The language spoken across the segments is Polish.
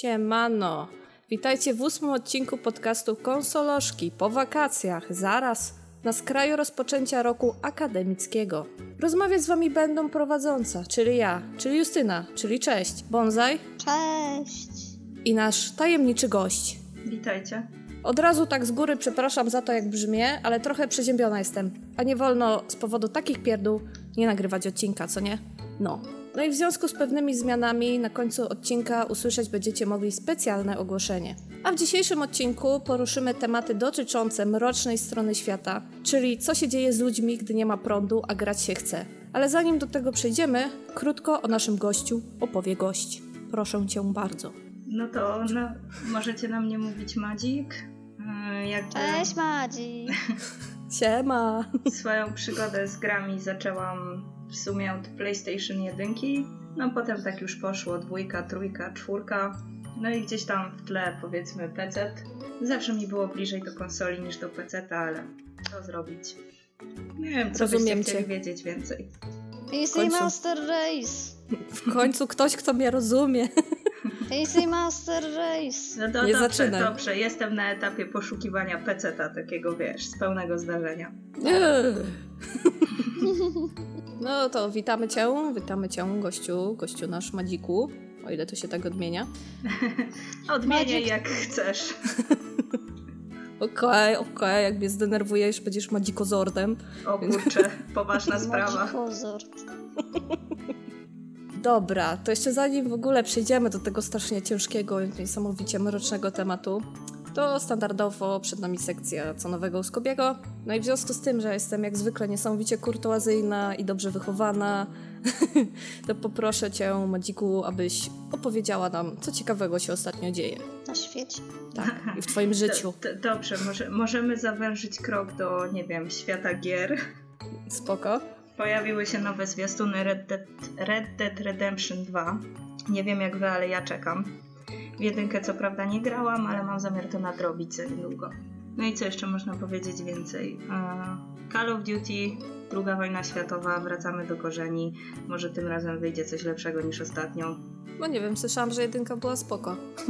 Siemano. Witajcie w ósmym odcinku podcastu Konsolożki po wakacjach, zaraz na skraju rozpoczęcia roku akademickiego. Rozmawiać z wami będą prowadząca, czyli ja, czyli Justyna, czyli cześć, Bonsai Cześć! i nasz tajemniczy gość. Witajcie. Od razu tak z góry przepraszam za to, jak brzmię, ale trochę przeziębiona jestem. A nie wolno z powodu takich pierdół nie nagrywać odcinka, co nie? No. No i w związku z pewnymi zmianami na końcu odcinka usłyszeć będziecie mogli specjalne ogłoszenie. A w dzisiejszym odcinku poruszymy tematy dotyczące mrocznej strony świata, czyli co się dzieje z ludźmi, gdy nie ma prądu, a grać się chce. Ale zanim do tego przejdziemy, krótko o naszym gościu opowie gość. Proszę cię bardzo. No to no, możecie na mnie mówić Madzik. Yy, Jakby Cześć Madzi! Siema! swoją przygodę z grami zaczęłam w sumie od PlayStation 1. No potem tak już poszło dwójka, trójka, czwórka. No i gdzieś tam w tle powiedzmy PC. Zawsze mi było bliżej do konsoli niż do PC, ale co zrobić? Nie wiem, co Rozumiem byście chcieli cię. wiedzieć więcej. PC końcu. Master Race! W końcu ktoś, kto mnie rozumie. PC Master Race! No to Nie dobrze, zaczynaj. dobrze, jestem na etapie poszukiwania PC-ta takiego, wiesz, z pełnego zdarzenia. No to witamy cię, witamy cię gościu, gościu nasz Madziku, o ile to się tak odmienia. Odmieniaj Magic- jak chcesz. Okej, okej, jak mnie zdenerwujesz, będziesz Madzikozordem. O kurczę, poważna sprawa. Magicozord. Dobra, to jeszcze zanim w ogóle przejdziemy do tego strasznie ciężkiego i niesamowicie mrocznego tematu, to standardowo przed nami sekcja co nowego u Skobiego. No i w związku z tym, że jestem jak zwykle niesamowicie kurtuazyjna i dobrze wychowana, to poproszę cię, Madziku, abyś opowiedziała nam, co ciekawego się ostatnio dzieje. Na świecie. Tak, i w twoim życiu. D- d- dobrze, może, możemy zawężyć krok do, nie wiem, świata gier. Spoko. Pojawiły się nowe zwiastuny Red Dead, Red Dead Redemption 2. Nie wiem jak wy, ale ja czekam. W jedynkę co prawda nie grałam, ale mam zamiar to nadrobić za niedługo. No i co jeszcze można powiedzieć więcej? Call of Duty, druga wojna światowa, wracamy do korzeni. Może tym razem wyjdzie coś lepszego niż ostatnio. No nie wiem, słyszałam, że jedynka była spoko.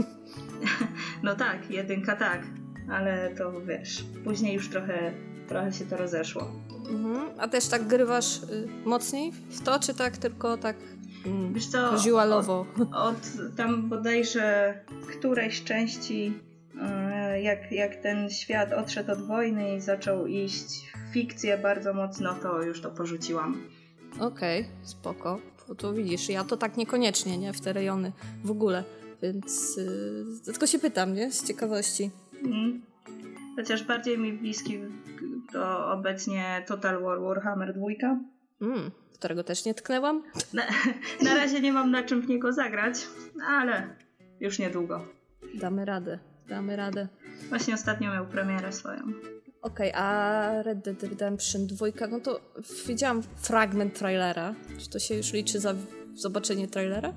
No tak, jedynka tak, ale to wiesz, później już trochę, trochę się to rozeszło. Mhm. A też tak grywasz y, mocniej w to, czy tak tylko tak mm, Wiesz co, casualowo? Od tam bodajże którejś części, e, jak, jak ten świat odszedł od wojny i zaczął iść w fikcję bardzo mocno, to już to porzuciłam. Okej, spoko. To, to widzisz, ja to tak niekoniecznie, nie? W te rejony w ogóle. Więc y, tylko się pytam, nie? Z ciekawości. Mm. Chociaż bardziej mi bliski to obecnie Total War Warhammer 2. Mm, którego też nie tknęłam. Na, na razie nie mam na czym w niego zagrać, ale już niedługo. Damy radę, damy radę. Właśnie ostatnio miał premierę swoją. Okej, a Red Dead Redemption 2, no to widziałam fragment trailera. Czy to się już liczy za zobaczenie trailera?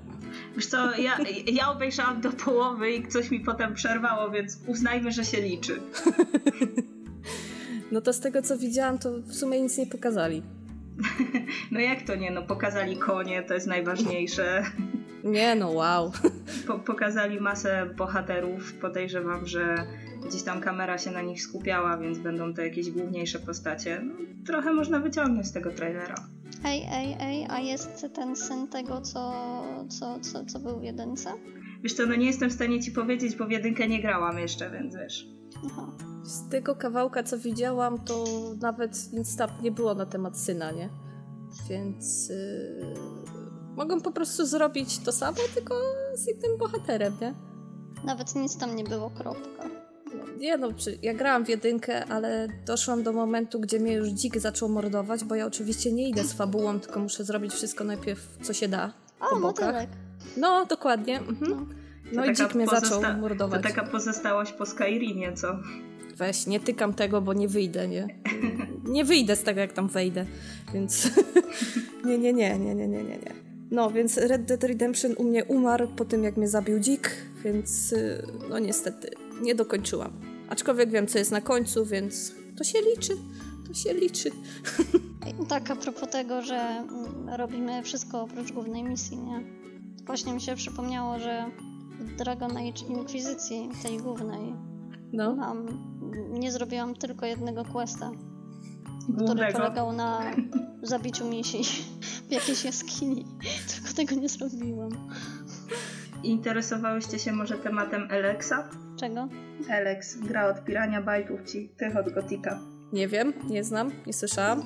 Wiesz co, ja, ja obejrzałam do połowy i coś mi potem przerwało, więc uznajmy, że się liczy. No to z tego co widziałam, to w sumie nic nie pokazali. No jak to nie, no pokazali konie, to jest najważniejsze. Nie no, wow. Po, pokazali masę bohaterów, podejrzewam, że gdzieś tam kamera się na nich skupiała, więc będą to jakieś główniejsze postacie. No, trochę można wyciągnąć z tego trailera. Ej, ej, ej, a jest ten syn tego, co, co, co, co był w jedynce? Wiesz co, no nie jestem w stanie ci powiedzieć, bo w jedynkę nie grałam jeszcze, więc wiesz. Aha. Z tego kawałka, co widziałam, to nawet nic tam nie było na temat syna, nie? Więc yy, mogą po prostu zrobić to samo, tylko z innym bohaterem, nie? Nawet nic tam nie było, kropka. Nie no, ja grałam w jedynkę, ale doszłam do momentu, gdzie mnie już dzik zaczął mordować, bo ja oczywiście nie idę z fabułą, tylko muszę zrobić wszystko najpierw, co się da. O, motylek. No, dokładnie. Mhm. No. No i dzik mnie zaczął mordować. To taka pozostałość po Skyrimie, co? Weź, nie tykam tego, bo nie wyjdę, nie? Nie wyjdę z tego, jak tam wejdę, więc nie, nie, nie, nie, nie, nie, nie, nie. No, więc Red Dead Redemption u mnie umarł po tym, jak mnie zabił dzik, więc y, no niestety nie dokończyłam. Aczkolwiek wiem, co jest na końcu, więc to się liczy, to się liczy. Tak, a propos tego, że mm, robimy wszystko oprócz głównej misji, nie? Właśnie mi się przypomniało, że Dragon Age Inkwizycji, tej głównej, No. mam, nie zrobiłam tylko jednego questa, który polegał na zabiciu misi w jakiejś jaskini. Tylko tego nie zrobiłam. Interesowałyście się może tematem Alexa? Czego? Alex, gra od Pirania Bajtów, ci tych od Gotika. Nie wiem, nie znam, nie słyszałam.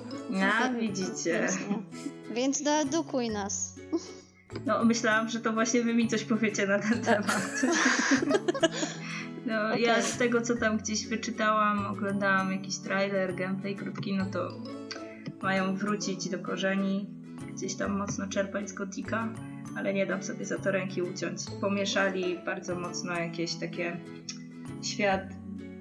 A, Więc widzicie. nie. Więc doedukuj nas. No, myślałam, że to właśnie wy mi coś powiecie na ten temat. No, ja Okej. z tego, co tam gdzieś wyczytałam, oglądałam jakiś trailer, gameplay krótki, no to mają wrócić do korzeni, gdzieś tam mocno czerpać z Gotika, ale nie dam sobie za to ręki uciąć. Pomieszali bardzo mocno jakieś takie świat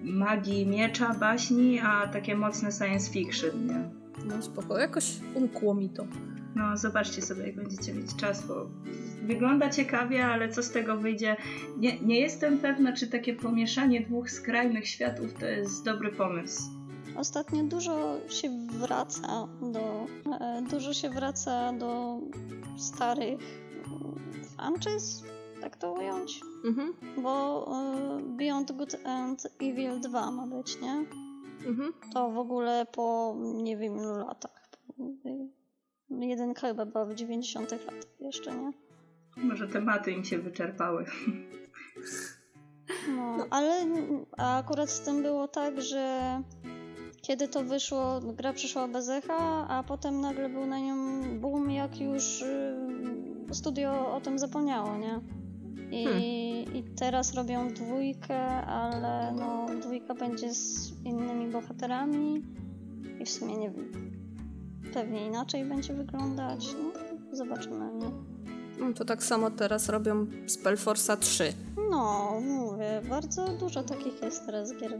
magii, miecza, baśni, a takie mocne science fiction, nie? No spoko, jakoś umkło mi to. No, zobaczcie sobie, jak będziecie mieć czas, bo wygląda ciekawie, ale co z tego wyjdzie? Nie, nie jestem pewna, czy takie pomieszanie dwóch skrajnych światów to jest dobry pomysł. Ostatnio dużo się wraca do. E, dużo się wraca do starych franczyz, tak to ująć. Mhm, Bo e, Beyond Good and Evil 2 ma być, nie? mhm. To w ogóle po nie wiem ilu latach. Jeden chyba była w 90 latach jeszcze, nie? Może tematy im się wyczerpały. No, ale akurat z tym było tak, że kiedy to wyszło, gra przyszła bez echa, a potem nagle był na nią boom, jak już y, studio o tym zapomniało, nie? I, Hmm. I teraz robią dwójkę, ale no dwójka będzie z innymi bohaterami i w sumie nie wiem, pewnie inaczej będzie wyglądać, no zobaczymy, nie? No, to tak samo teraz robią Spellforce'a 3. No, mówię, bardzo dużo takich jest teraz gier.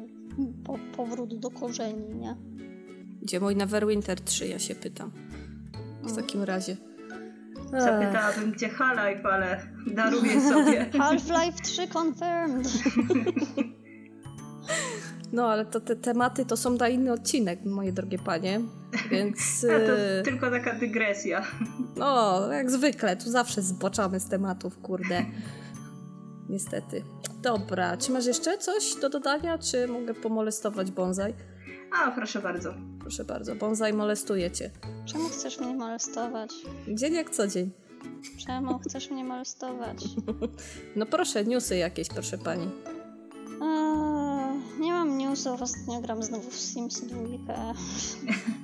Po, powrót do korzeni, nie? Gdzie mój Neverwinter 3, ja się pytam. W Mm. takim razie. Zapytałabym, gdzie Half-Life, ale daruję sobie. Half-Life 3 confirmed! No, ale to te tematy to są na inny odcinek, moje drogie panie. Więc. A to e, tylko taka dygresja. No, jak zwykle, tu zawsze zboczamy z tematów, kurde. Niestety. Dobra, czy masz jeszcze coś do dodania, czy mogę pomolestować bonsai? A, proszę bardzo. Proszę bardzo, bonsai molestuje cię. Czemu chcesz mnie molestować? Dzień jak co dzień. Czemu chcesz mnie molestować? No proszę, newsy jakieś, proszę pani. Eee, newsów, ostatnio gram znowu w Sims 2.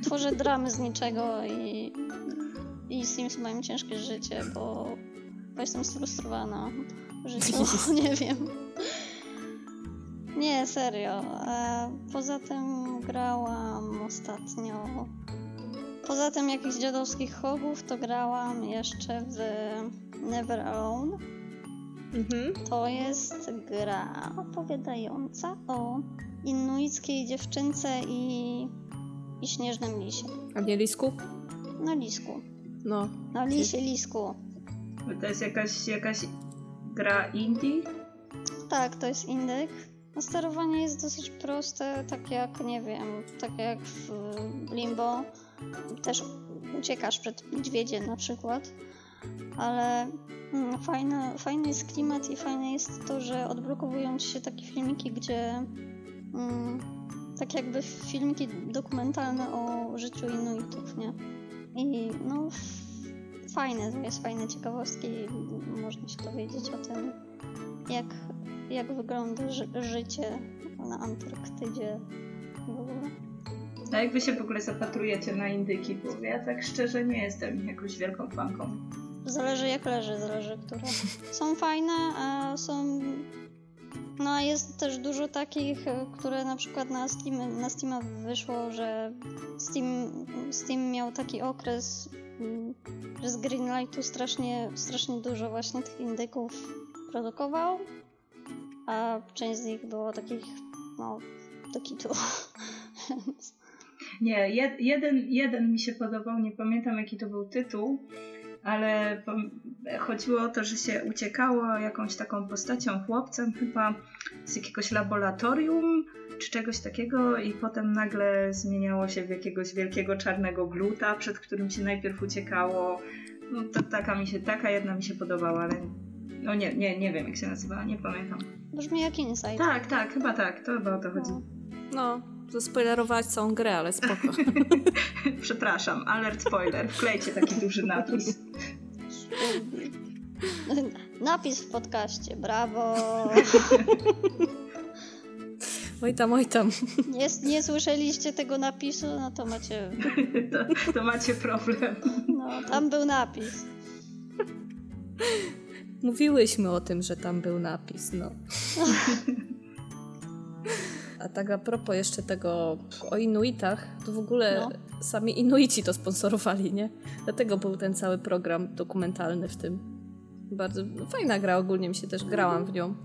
Tworzę dramy z niczego i, i Sims mają ciężkie życie, bo, bo jestem sfrustrowana życiowo, nie wiem. Nie, serio. Poza tym grałam ostatnio. Poza tym jakichś dziadowskich hogów, to grałam jeszcze w Never Alone. Mhm. To jest gra opowiadająca o inuickiej dziewczynce i, i śnieżnym lisie. A nie lisku? No lisku. No. No lisie, lisku. To jest jakaś, jakaś gra indie? Tak, to jest indyk. No, sterowanie jest dosyć proste, tak jak, nie wiem, tak jak w Limbo. Też uciekasz przed niedźwiedziem na przykład. Ale mm, fajne, fajny jest klimat i fajne jest to, że odblokowują ci się takie filmiki, gdzie mm, tak jakby filmiki dokumentalne o życiu Inuitów, nie? I no fajne, to jest fajne ciekawostki i można się dowiedzieć o tym, jak, jak wygląda ży- życie na Antarktydzie w ogóle. A jak wy się w ogóle zapatrujecie na indyki? Bo ja tak szczerze nie jestem jakąś wielką fanką. Zależy jak leży, zależy które. Są fajne, a są... No a jest też dużo takich, e, które na przykład na Steam, na Steama wyszło, że Steam, Steam miał taki okres, mm, że z Greenlightu strasznie, strasznie dużo właśnie tych indyków produkował, a część z nich było takich, no, do kitu. Nie, jed, jeden, jeden mi się podobał, nie pamiętam jaki to był tytuł, ale chodziło o to, że się uciekało jakąś taką postacią, chłopcem chyba z jakiegoś laboratorium czy czegoś takiego i potem nagle zmieniało się w jakiegoś wielkiego czarnego gluta, przed którym się najpierw uciekało. No to taka mi się, taka jedna mi się podobała, ale No nie, nie, nie wiem jak się nazywa, nie pamiętam. Brzmi jak Inside. Tak, tak, chyba tak, to chyba o to chodzi. No. No, zaspoilerować całą grę, ale spoko. Przepraszam, alert spoiler, wklejcie taki duży napis. Napis w podcaście, brawo! Oj tam, oj tam. Nie, nie słyszeliście tego napisu, no to macie... To, to macie problem. No, tam był napis. Mówiłyśmy o tym, że tam był napis, no. A tak a propos jeszcze tego o Inuitach, to w ogóle No. sami Inuici to sponsorowali, nie? Dlatego był ten cały program dokumentalny w tym. Bardzo no, fajna gra, ogólnie mi się też grałam w nią.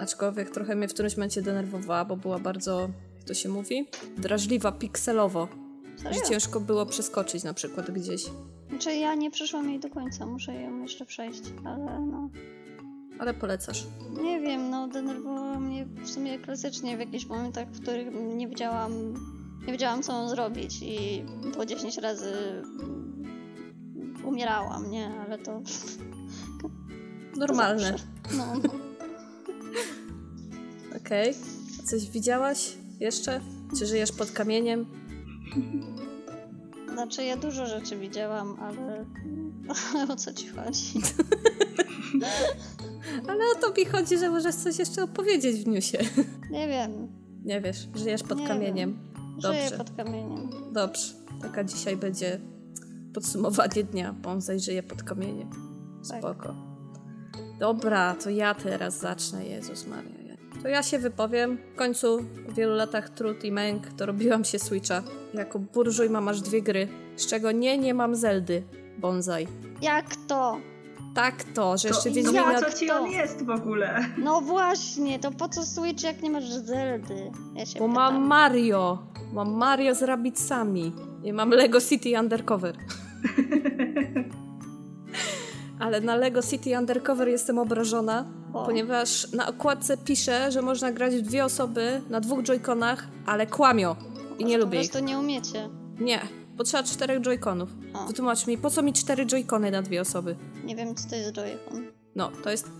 Aczkolwiek trochę mnie w którymś momencie denerwowała, bo była bardzo, jak to się mówi, drażliwa pikselowo. Że Serio? ciężko było przeskoczyć na przykład gdzieś. Znaczy ja nie przeszłam jej do końca, muszę ją jeszcze przejść, ale no... Ale polecasz. Nie wiem, no denerwowało mnie w sumie klasycznie w jakichś momentach, w których nie wiedziałam, nie wiedziałam co mam zrobić i po 10 razy umierałam, nie? Ale to... to Normalne. zawsze. No, no. Okej. A Coś widziałaś jeszcze? Czy żyjesz pod kamieniem? Znaczy ja dużo rzeczy widziałam, ale o co ci chodzi? Ale o to mi chodzi, że możesz coś jeszcze opowiedzieć w newsie. Nie wiem, Nie wiesz, żyjesz pod Nie kamieniem. żyję Dobrze, pod kamieniem. dobrze. Taka dzisiaj będzie podsumowanie dnia. Bonsai żyje pod kamieniem. Tak. Spoko. Dobra, to ja teraz zacznę, Jezus Maria. To ja się wypowiem. W końcu, po wielu latach trud i męk, dorobiłam się Switcha. Jako burżuj mam aż dwie gry, z czego nie, nie mam Zeldy. Bonsai. Jak to? Tak to, że jeszcze to po co ci on jest w ogóle? No właśnie, to po co Switch jak nie masz Zeldy? Ja się Bo pytam. mam Mario. Mam Mario z Rabicami. I mam Lego City Undercover. Ale na Lego City Undercover jestem obrażona, Bo? ponieważ na okładce pisze, że można grać w dwie osoby na dwóch joyconach, ale kłamią. I nie po lubię ich. prostu nie umiecie. Nie, potrzeba czterech joyconów. O. Wytłumacz mi, po co mi cztery joycony na dwie osoby? Nie wiem, co to jest Joy-Con. No, to jest...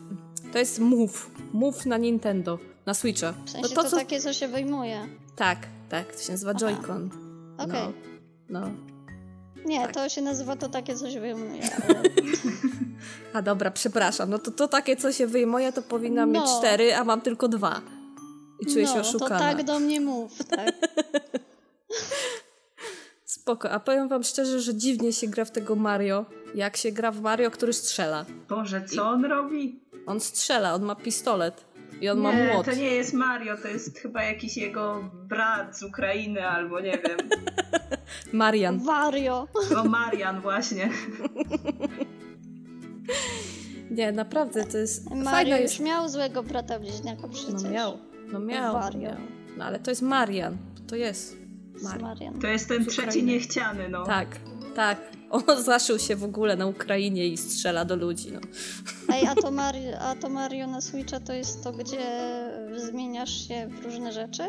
To jest Move. Move na Nintendo. Na Switcha. W sensie no to, co... takie, co się wyjmuje. Tak, tak, to się nazywa Aha. Joy-Con. Okej. No, no. Nie, tak. to się nazywa to takie, co się wyjmuje. Ale... A dobra, przepraszam. No to, to takie, co się wyjmuje, to powinna mieć No. cztery, a mam tylko dwa. I czuję się no, oszukana. to tak do mnie mów, tak? Spoko. A powiem wam szczerze, że dziwnie się gra w tego Mario, jak się gra w Mario, który strzela. Boże, co on robi? On strzela, on ma pistolet. I on ma nie, młot. to nie jest Mario, to jest chyba jakiś jego brat z Ukrainy albo nie wiem. Marian. Wario! O Marian właśnie. Nie, naprawdę, to jest fajna Mario jest... już miał złego brata bliźniaka przecież. No miał, no miał, Wario. miał. No ale to jest Marian. To jest Marian. To jest ten z trzeci Ukrainy. niechciany, no. Tak, tak. On zaszył się w ogóle na Ukrainie i strzela do ludzi, no. Ej, a to, Mario, a to Mario na Switcha to jest to, gdzie zmieniasz się w różne rzeczy?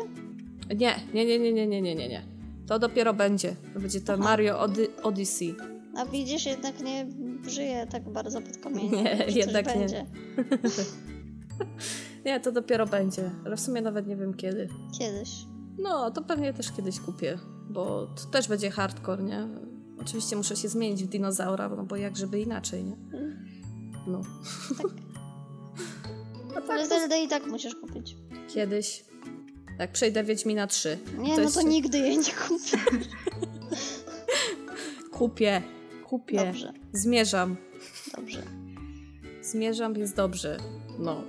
Nie, nie, nie, nie, nie, nie, nie, nie. To dopiero będzie. To będzie to Aha. Mario Ody Odyssey. A widzisz, jednak nie żyje tak bardzo pod kamieniem. Nie, jednak nie. Nie, to dopiero będzie. Ale w sumie nawet nie wiem kiedy. Kiedyś. No, to pewnie też kiedyś kupię, bo to też będzie hardcore, nie? Oczywiście muszę się zmienić w dinozaura, no bo jak żeby inaczej, nie? No. A tak Ale to Zeldę i tak musisz kupić. kiedyś, jak przejdę Wiedźmina 3, Nie, To no to nigdy jej nie kupię. kupię, kupię, Dobrze, zmierzam, dobrze. zmierzam, jest dobrze, no.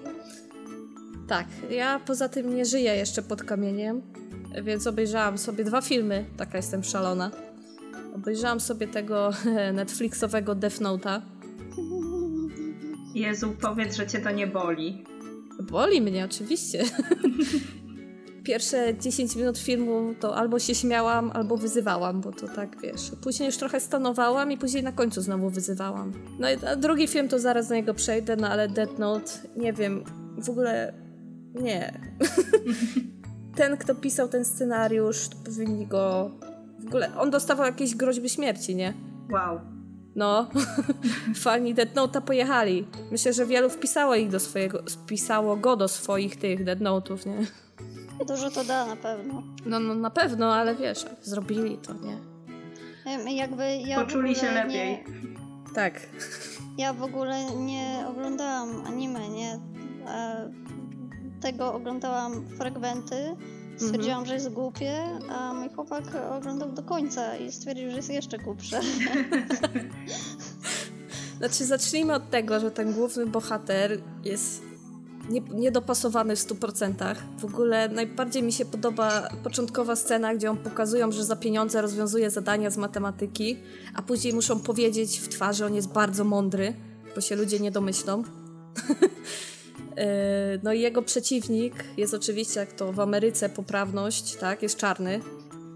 Tak, ja poza tym nie żyję jeszcze pod kamieniem, więc obejrzałam sobie dwa filmy, taka jestem szalona. Obejrzałam sobie tego Netflixowego Death Note'a. Jezu, powiedz, że cię to nie boli. Boli mnie oczywiście. Pierwsze 10 minut filmu to albo się śmiałam, albo wyzywałam, bo to tak wiesz. Później już trochę stanowałam i później na końcu znowu wyzywałam. No i drugi film to zaraz na niego przejdę, no ale Death Note, nie wiem, w ogóle nie. ten, kto pisał ten scenariusz, to powinni go. W ogóle on dostawał jakieś groźby śmierci, nie? Wow. No, fani Dead Note'a pojechali. Myślę, że wielu wpisało ich do swojego, wpisało go do swoich tych Dead Note'ów, nie? Dużo to da na pewno. No, no na pewno, ale wiesz, zrobili to, nie? Jakby ja Poczuli się lepiej. Nie, Tak. ja w ogóle nie oglądałam anime, nie? A tego oglądałam fragmenty. Stwierdziłam, że jest głupie, a mój chłopak oglądał do końca i stwierdził, że jest jeszcze głupsze. Znaczy, zacznijmy od tego, że ten główny bohater jest nie, niedopasowany w 100%. W ogóle najbardziej mi się podoba początkowa scena, gdzie on pokazują, że za pieniądze rozwiązuje zadania z matematyki, a później muszą powiedzieć w twarzy, że on jest bardzo mądry, bo się ludzie nie domyślą. Yy, No i jego przeciwnik jest oczywiście, jak to w Ameryce poprawność, tak, jest czarny,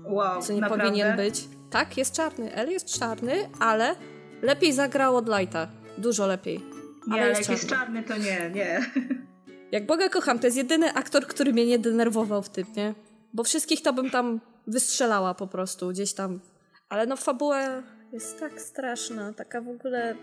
Wow, co nie naprawdę? powinien być. Tak, jest czarny. El jest czarny, ale lepiej zagrał od Lighta. Dużo lepiej. Nie, Ale jest jak jest czarny. czarny, to nie, nie. Jak Boga kocham, to jest jedyny aktor, który mnie nie denerwował w tym, nie? Bo wszystkich to bym tam wystrzelała po prostu gdzieś tam. Ale no fabuła jest tak straszna, taka w ogóle...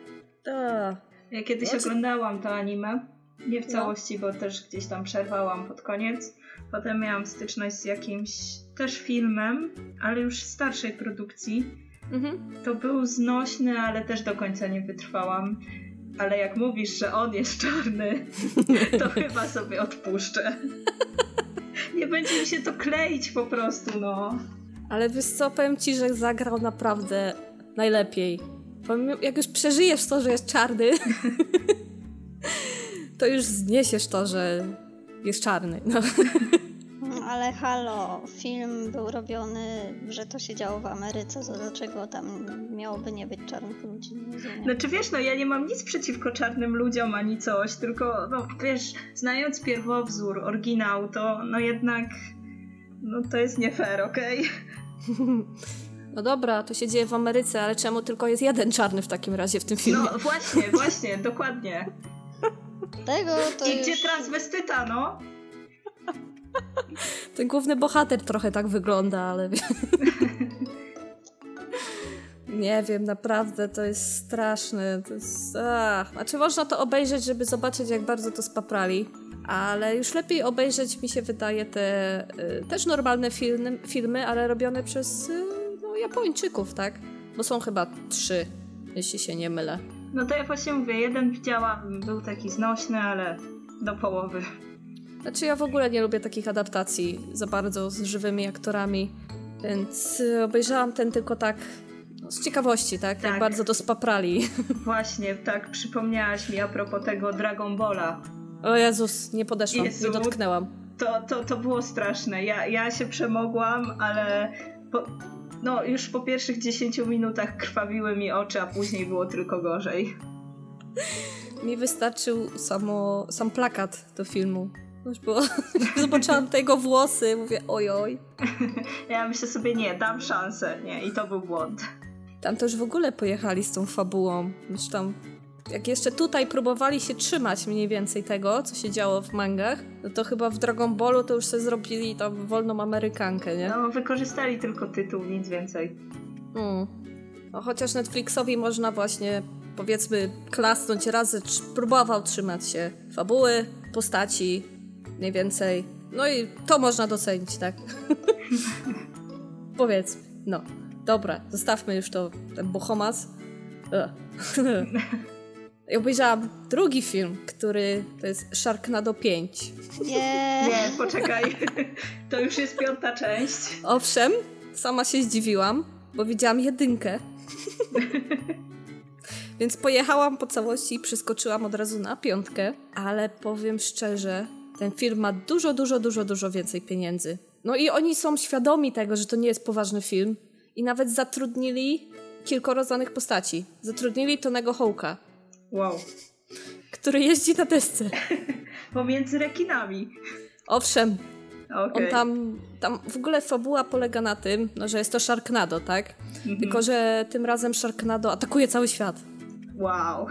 A. Ja kiedyś Znaczy- oglądałam to anime. Nie w No. całości, bo też gdzieś tam przerwałam pod koniec. Potem miałam styczność z jakimś też filmem, ale już starszej produkcji. Mhm. To był znośny, ale też do końca nie wytrwałam. Ale jak mówisz, że on jest czarny, to chyba sobie odpuszczę. Nie będzie mi się to kleić po prostu, no. Ale wiesz co, powiem ci, że zagrał naprawdę najlepiej. Jak już przeżyjesz to, że jest czarny, to już zniesiesz to, że jest czarny. No. Ale halo, film był robiony, że to się działo w Ameryce, to dlaczego tam miałoby nie być czarnych ludzi? Nie. Znaczy wiesz, no ja nie mam nic przeciwko czarnym ludziom ani coś, tylko no wiesz, znając pierwowzór, oryginał, to no jednak no to jest nie fair, okej? no dobra, to się dzieje w Ameryce, ale czemu tylko jest jeden czarny w takim razie w tym filmie? No właśnie, właśnie, dokładnie. Tego to I gdzie już... transwestyta, no? Ten główny bohater trochę tak wygląda, ale... Nie wiem, naprawdę to jest straszne. To jest... Ach. Znaczy można to obejrzeć, żeby zobaczyć jak bardzo to spaprali, ale już lepiej obejrzeć mi się wydaje te y, też normalne filmy, filmy, ale robione przez y, no, Japończyków, tak? Bo są chyba trzy, jeśli się nie mylę. No to ja właśnie mówię, jeden widziałam, był taki znośny, ale do połowy. Znaczy ja w ogóle nie lubię takich adaptacji za bardzo z żywymi aktorami, więc obejrzałam ten tylko tak no, z ciekawości, tak? Jak Tak. bardzo to spaprali. Właśnie, tak, przypomniałaś mi a propos tego Dragon Balla. O Jezus, nie podeszłam, Jezu. nie dotknęłam. To, to, to było straszne. Ja, ja się przemogłam, ale po, no, już po pierwszych 10 minutach krwawiły mi oczy, a później było tylko gorzej. Mi wystarczył samo, sam plakat do filmu. Już było, zobaczyłam tego włosy, mówię ojoj. Ja myślę sobie, nie, dam szansę, nie, i to był błąd. Tam też w ogóle pojechali z tą fabułą. Już tam, jak jeszcze tutaj próbowali się trzymać mniej więcej tego, co się działo w mangach, no to chyba w Dragon Ballu to już sobie zrobili tam wolną Amerykankę, nie? No, wykorzystali tylko tytuł, nic więcej. Mm. No, chociaż Netflixowi można właśnie, powiedzmy, klasnąć razy, próbował trzymać się fabuły, postaci, mniej więcej. No i to można docenić, tak? powiedzmy, no. Dobra, zostawmy już to, ten bohomas. I obejrzałam drugi film, który to jest Sharknado 5. Nie. Nie, poczekaj. To już jest piąta część. Owszem, sama się zdziwiłam, bo widziałam jedynkę. Więc pojechałam po całości i przeskoczyłam od razu na piątkę, ale powiem szczerze, ten film ma dużo, dużo, dużo, dużo więcej pieniędzy. No i oni są świadomi tego, że to nie jest poważny film i nawet zatrudnili kilkoro znanych postaci. Zatrudnili Tonego Hołka, Wow. który jeździ na desce. Pomiędzy rekinami. Owszem, Okej. On tam, tam w ogóle fabuła polega na tym, no, że jest to Sharknado, tak? Mhm. Tylko, że tym razem Sharknado atakuje cały świat. Wow.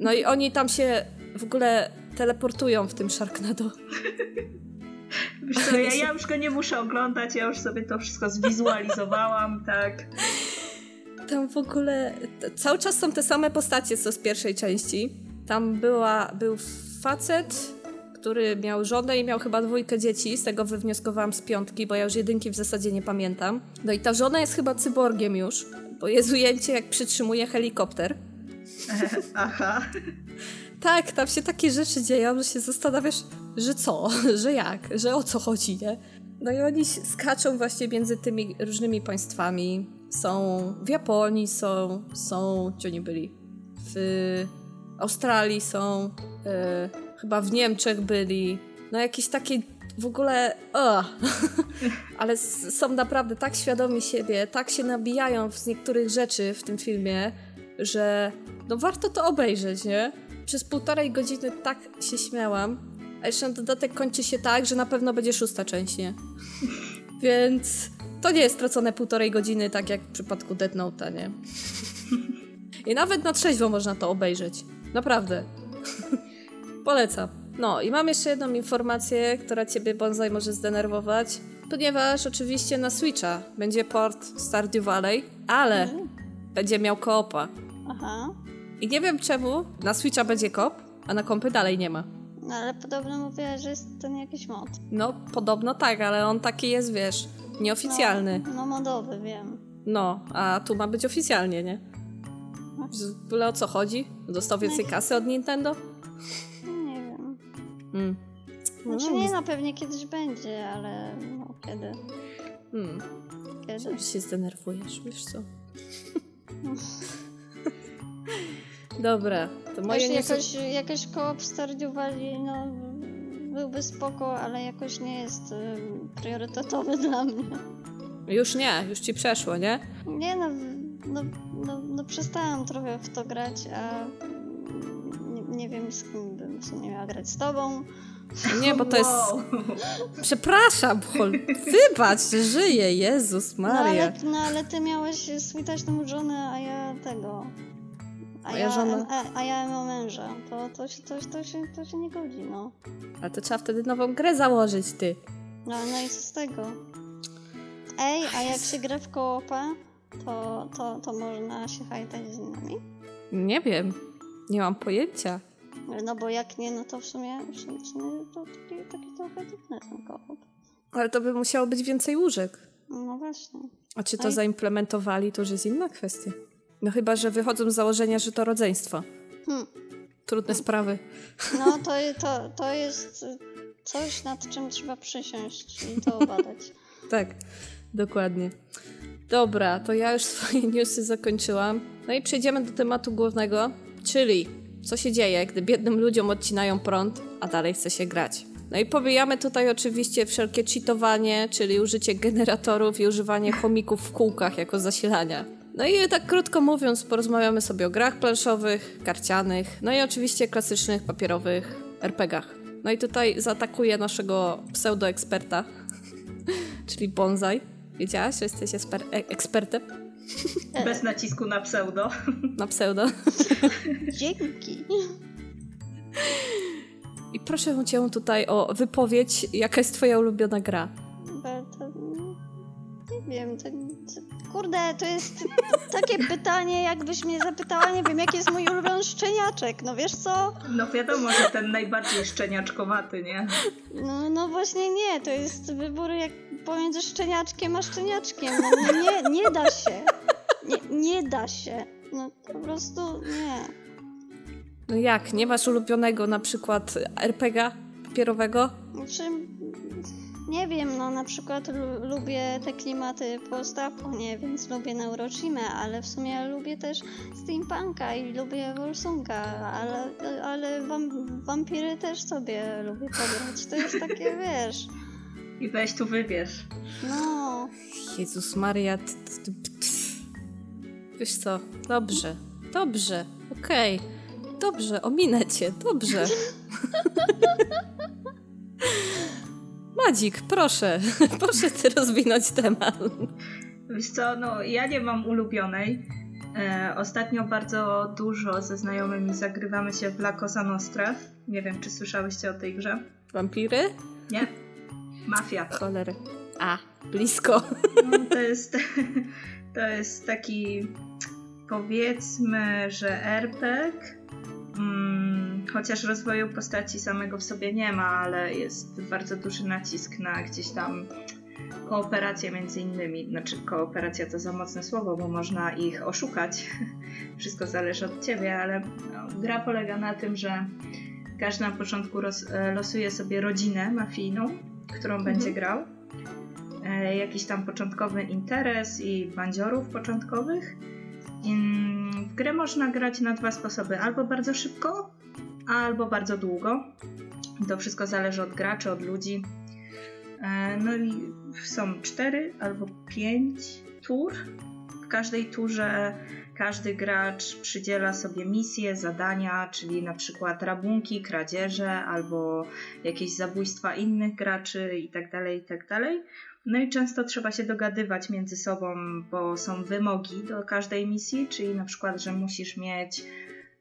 No i oni tam się w ogóle teleportują w tym Sharknado. Wiesz co, ja, ja już go nie muszę oglądać, ja już sobie to wszystko zwizualizowałam, tak. Tam w ogóle cały czas są te same postacie, co z pierwszej części. Tam była, był facet, który miał żonę i miał chyba dwójkę dzieci, z tego wywnioskowałam z piątki, bo ja już jedynki w zasadzie nie pamiętam. No i ta żona jest chyba cyborgiem już, bo jest ujęcie jak przytrzymuje helikopter. Aha. Tak, tam się takie rzeczy dzieją, że się zastanawiasz, że co, że jak, że o co chodzi, nie? No i oni skaczą właśnie między tymi różnymi państwami. Są w Japonii, są, są, gdzie oni byli? W Australii są, e, chyba w Niemczech byli. No jakieś takie w ogóle. Oh. Ale są naprawdę tak świadomi siebie, tak się nabijają z niektórych rzeczy w tym filmie, że no warto to obejrzeć, nie? Przez półtorej godziny tak się śmiałam, a jeszcze na dodatek kończy się tak, że na pewno będzie szósta część, nie? Więc to nie jest stracone półtorej godziny, tak jak w przypadku Dead Note, nie? I nawet na trzeźwo można to obejrzeć. Naprawdę. Polecam. No i mam jeszcze jedną informację, która ciebie bonsai może zdenerwować, ponieważ oczywiście na Switcha będzie port Stardew Valley, ale mm. będzie miał koopa. Aha. I nie wiem czemu na Switcha będzie kop, a na kompy dalej nie ma. No ale podobno mówiła, że jest ten jakiś mod. No, podobno tak, ale on taki jest, wiesz, nieoficjalny. No, no modowy, wiem. No, a tu ma być oficjalnie, nie? W ogóle o co chodzi? Dostał więcej no kasy od Nintendo? Nie wiem. Hmm. Znaczy no, nie, no pewnie kiedyś będzie, ale no kiedy? Hmm. Kiedy? się zdenerwujesz, wiesz co? Dobra, to moje Wiesz, jakoś, jakoś Stardew no byłby spoko, ale jakoś nie jest y, priorytetowy dla mnie. Już nie, już ci przeszło, nie? Nie no, no, no, no przestałam trochę w to grać, a nie, nie wiem z kim bym w sumie miała grać. Z tobą? Nie, bo to jest... Przepraszam, Hol. Wybacz, żyję, Jezus Maria. No ale, no ale ty miałeś switaśną żonę, a ja tego... A, ja, żona... a, a ja mam męża. To, to, się, to, to, się, to się nie godzi, no. Ale to trzeba wtedy nową grę założyć, ty. No, no i co z tego? Ej, a jak się gra w koopa, to, to, to można się hajtać z innymi? Nie wiem. Nie mam pojęcia. No bo jak nie, no to w sumie, w sumie, w sumie to taki, taki trochę dziwny ten koop. Ale to by musiało być więcej łóżek. No właśnie. A czy to no i... zaimplementowali, to już jest inna kwestia. No chyba, że wychodzą z założenia, że to rodzeństwo. Hmm. Trudne sprawy. No to, to, to jest coś, nad czym trzeba przysiąść i to badać. tak, dokładnie. Dobra, to ja już swoje newsy zakończyłam. No i przejdziemy do tematu głównego, czyli co się dzieje, gdy biednym ludziom odcinają prąd, a dalej chce się grać. No i powijamy tutaj oczywiście wszelkie cheatowanie, czyli użycie generatorów i używanie chomików w kółkach jako zasilania. No i tak krótko mówiąc, porozmawiamy sobie o grach planszowych, karcianych, no i oczywiście klasycznych papierowych RPGach. No i tutaj zaatakuję naszego pseudoeksperta, czyli Bonsai. Wiedziałaś, że jesteś eksper e ekspertem? Bez nacisku na pseudo. Na pseudo. Dzięki. I proszę cię tutaj o wypowiedź, jaka jest twoja ulubiona gra. To, nie wiem, to, to, kurde, to jest takie pytanie, jakbyś mnie zapytała, nie wiem, jaki jest mój ulubiony szczeniaczek, no wiesz co? No wiadomo, że ten najbardziej szczeniaczkowaty, nie? No, no właśnie nie, to jest wybór jak pomiędzy szczeniaczkiem a szczeniaczkiem, no nie, nie da się, nie, nie da się, no po prostu nie. No jak, nie masz ulubionego na przykład RPG papierowego? Znaczy, nie wiem, no na przykład lubię te klimaty post-apo, nie, więc lubię Neurochimę, ale w sumie lubię też steampunka i lubię Wolsunga, ale, ale wam, wampiry też sobie lubię pograć. To jest takie, wiesz... I weź tu wybierz. No. Jezus Maria. Wiesz co, dobrze, dobrze, okej. Okay. Dobrze, ominę cię, dobrze. Madzik, proszę, proszę ty rozwinąć temat. Wiesz co, no ja nie mam ulubionej. E, ostatnio bardzo dużo ze znajomymi zagrywamy się w La Cosa Nostra. Nie wiem, czy słyszałyście o tej grze? Wampiry? Nie. Mafia. Cholery. A, blisko. No, to jest To jest taki powiedzmy, że RPG, mm, chociaż rozwoju postaci samego w sobie nie ma, ale jest bardzo duży nacisk na gdzieś tam kooperację między innymi. Znaczy kooperacja to za mocne słowo, bo można ich oszukać. Wszystko zależy od ciebie, ale no, gra polega na tym, że każdy na początku e, losuje sobie rodzinę mafijną, którą mhm. będzie grał. E, jakiś tam początkowy interes i bandziorów początkowych. W grę można grać na dwa sposoby: albo bardzo szybko, albo bardzo długo. To wszystko zależy od graczy, od ludzi. E, no i są cztery albo pięć tur. W każdej turze każdy gracz przydziela sobie misje, zadania, czyli na przykład rabunki, kradzieże albo jakieś zabójstwa innych graczy itd., tak itd. No i często trzeba się dogadywać między sobą, bo są wymogi do każdej misji, czyli na przykład, że musisz mieć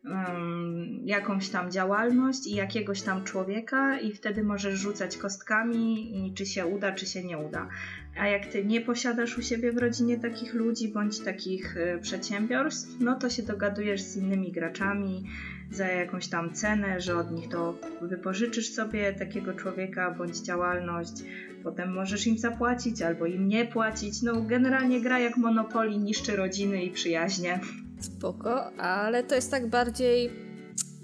um, jakąś tam działalność i jakiegoś tam człowieka, i wtedy możesz rzucać kostkami, i czy się uda, czy się nie uda. A jak ty nie posiadasz u siebie w rodzinie takich ludzi bądź takich y, przedsiębiorstw, no to się dogadujesz z innymi graczami za jakąś tam cenę, że od nich to wypożyczysz sobie takiego człowieka bądź działalność, potem możesz im zapłacić albo im nie płacić. No generalnie gra jak Monopoly niszczy rodziny i przyjaźnie. Spoko, ale to jest tak bardziej.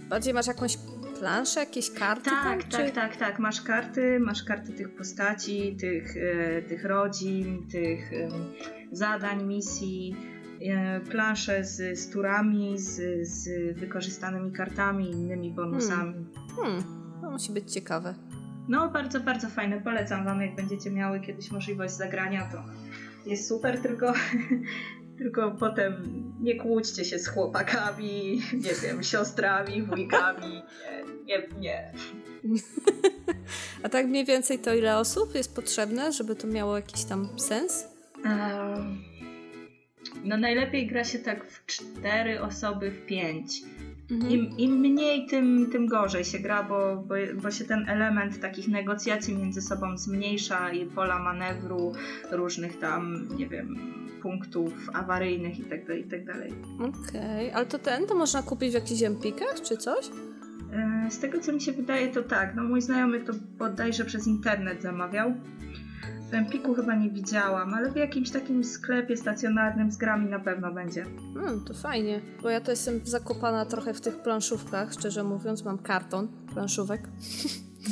Bardziej masz jakąś planszę, jakieś karty? Tak, tam, tak, czy... tak, tak. Masz karty, masz karty tych postaci, tych, e, tych rodzin, tych e, zadań, misji, e, plansze z, z turami, z, z wykorzystanymi kartami, innymi bonusami. Hmm. Hmm. To musi być ciekawe. No, bardzo, bardzo fajne. Polecam Wam, jak będziecie miały kiedyś możliwość zagrania, to jest super, tylko tylko potem nie kłóćcie się z chłopakami, nie wiem, siostrami, wujkami. Nie, nie. nie. A tak mniej więcej to ile osób jest potrzebne, żeby to miało jakiś tam sens? Um, no najlepiej gra się tak w cztery osoby, w pięć. Mhm. Im, Im, mniej, tym, tym gorzej się gra, bo, bo, bo się ten element takich negocjacji między sobą zmniejsza i pola manewru różnych tam, nie wiem, punktów awaryjnych itd. Tak itd. Tak Okej, okay. ale to ten to można kupić w jakichś empikach czy coś? E, z tego co mi się wydaje to tak, no mój znajomy to bodajże przez internet zamawiał. W Empiku chyba nie widziałam, ale w jakimś takim sklepie stacjonarnym z grami na pewno będzie. Hmm, to fajnie, bo ja to jestem zakopana trochę w tych planszówkach, szczerze mówiąc, mam karton planszówek.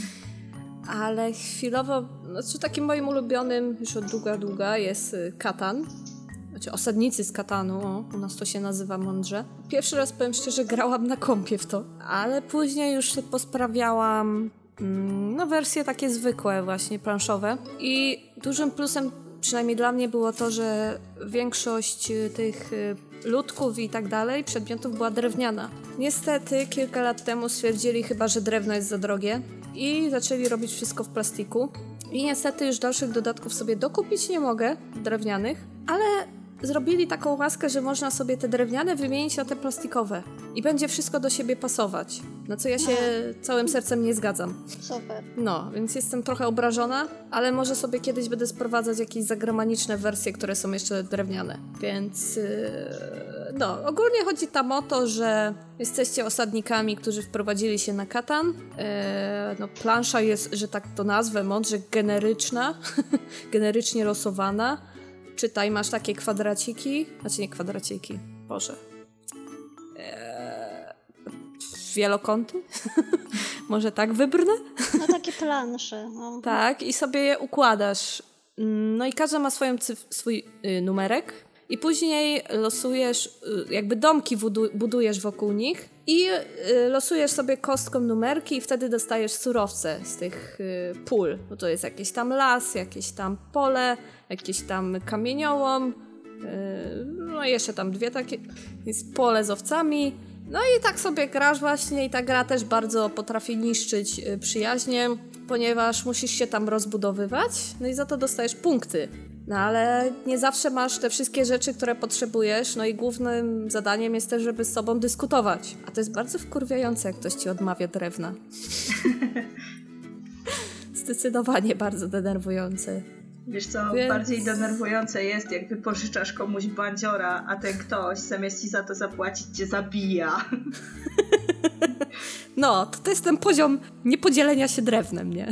ale chwilowo, znaczy takim moim ulubionym już od długa, długa jest y, Katan znaczy osadnicy z Katanu, o, u nas to się nazywa mądrze. Pierwszy raz powiem szczerze, grałam na kompie w to, ale później już posprawiałam no wersje takie zwykłe właśnie, planszowe i dużym plusem przynajmniej dla mnie było to, że większość y, tych y, ludków i tak dalej, przedmiotów była drewniana. Niestety kilka lat temu stwierdzili chyba, że drewno jest za drogie i zaczęli robić wszystko w plastiku. I niestety już dalszych dodatków sobie dokupić nie mogę, drewnianych, ale zrobili taką łaskę, że można sobie te drewniane wymienić na te plastikowe i będzie wszystko do siebie pasować. Na co ja się no. całym sercem nie zgadzam. Super. No, więc jestem trochę obrażona, ale może sobie kiedyś będę sprowadzać jakieś zagraniczne wersje, które są jeszcze drewniane. Więc yy, no, ogólnie chodzi tam o to, że jesteście osadnikami, którzy wprowadzili się na Katan. Yy, no, plansza jest, że tak to nazwę, mądrze generyczna, generycznie losowana czytaj, masz takie kwadraciki, znaczy nie kwadraciki, Boże. Eee, wielokąty? Może tak wybrnę? no takie plansze. No. Tak, i sobie je układasz. No i każda ma swoją swój y, numerek i później losujesz, y, jakby domki budujesz wokół nich i y, losujesz sobie kostką numerki i wtedy dostajesz surowce z tych y, pól. Bo to jest jakiś tam las, jakieś tam pole, jakiś tam kamieniołom, no i jeszcze tam dwie takie, jest pole z owcami. No i tak sobie grasz właśnie i ta gra też bardzo potrafi niszczyć przyjaźnie, ponieważ musisz się tam rozbudowywać, no i za to dostajesz punkty. No ale nie zawsze masz te wszystkie rzeczy, które potrzebujesz, no i głównym zadaniem jest też, żeby z sobą dyskutować. A to jest bardzo wkurwiające, jak ktoś ci odmawia drewna. Zdecydowanie bardzo denerwujące. Wiesz co, Więc- bardziej denerwujące jest, jak wypożyczasz komuś bandziora, a ten ktoś zamiast ci za to zapłacić, cię zabija. No, to, to jest ten poziom niepodzielenia się drewnem, nie?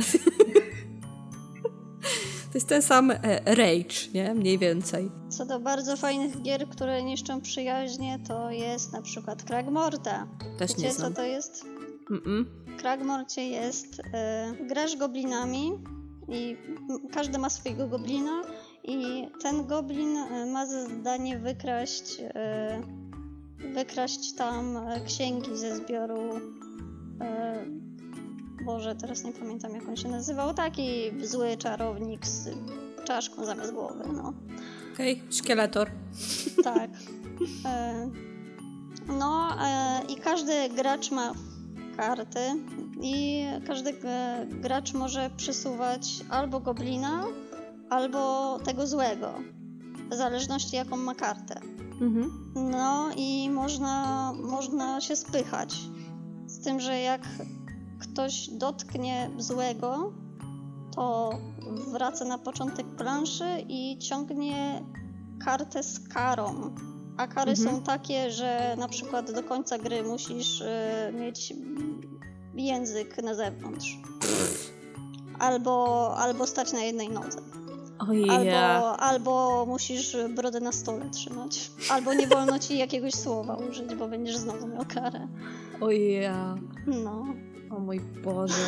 To jest ten sam e, rage, nie? Mniej więcej. Co do bardzo fajnych gier, które niszczą przyjaźnie, to jest na przykład Kragmorta. Też nie Wiecie co znam. to jest? Mm-mm. W Kragmorcie jest, e, grasz goblinami i każdy ma swojego goblina i ten goblin e, ma za zadanie wykraść, e, wykraść tam e, księgi ze zbioru Boże, teraz nie pamiętam jak on się nazywał, taki zły czarownik z czaszką zamiast głowy, no. Okej, szkieletor. Tak. No i każdy gracz ma karty i każdy e, gracz może przesuwać albo goblina, albo tego złego. W zależności jaką ma kartę. Mhm. No i można, można się spychać. Z tym, że jak ktoś dotknie złego, to wraca na początek planszy i ciągnie kartę z karą. A kary Mhm. są takie, że na przykład do końca gry musisz y, mieć język na zewnątrz. Albo, albo stać na jednej nodze. Ojej. Albo, albo musisz brodę na stole trzymać. Albo nie wolno ci jakiegoś słowa użyć, bo będziesz znowu miał karę. Ojej. No. O mój Boże.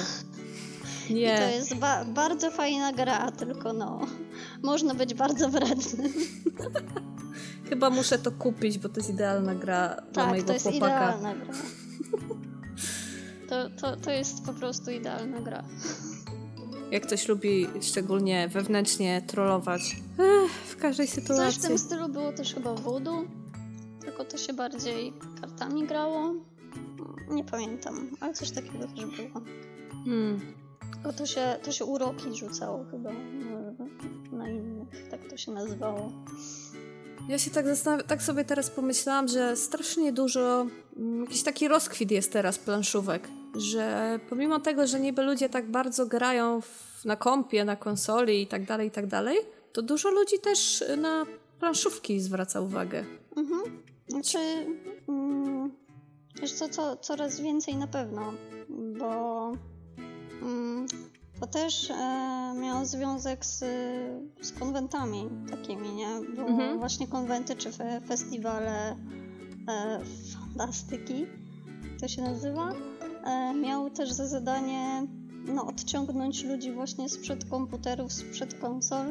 I to Nie. jest ba- bardzo fajna gra, tylko no. Można być bardzo wrednym. Chyba muszę to kupić, bo to jest idealna gra dla Tak, mojego to jest chłopaka. idealna gra. To, to, to jest po prostu idealna gra. Jak ktoś lubi szczególnie wewnętrznie trollować. Ech, w każdej Coś w sytuacji. tym stylu było też chyba voodoo, tylko to się bardziej kartami grało. Nie pamiętam, ale coś takiego też było. Hmm. Bo to się, to się uroki rzucało chyba na innych, tak to się nazywało. Ja się tak tak sobie teraz pomyślałam, że strasznie dużo, mm, jakiś taki rozkwit jest teraz planszówek, że pomimo tego, że niby ludzie tak bardzo grają w, na kompie, na konsoli i tak dalej, i tak dalej, to dużo ludzi też na planszówki zwraca uwagę. Mhm. Znaczy, mm, wiesz co, co, coraz więcej na pewno, bo mm, to też e, miało związek z, z konwentami takimi, nie? Bo Mhm. właśnie konwenty czy fe, festiwale e, fantastyki, to się nazywa, e, miały też za zadanie no, odciągnąć ludzi właśnie sprzed komputerów, sprzed konsol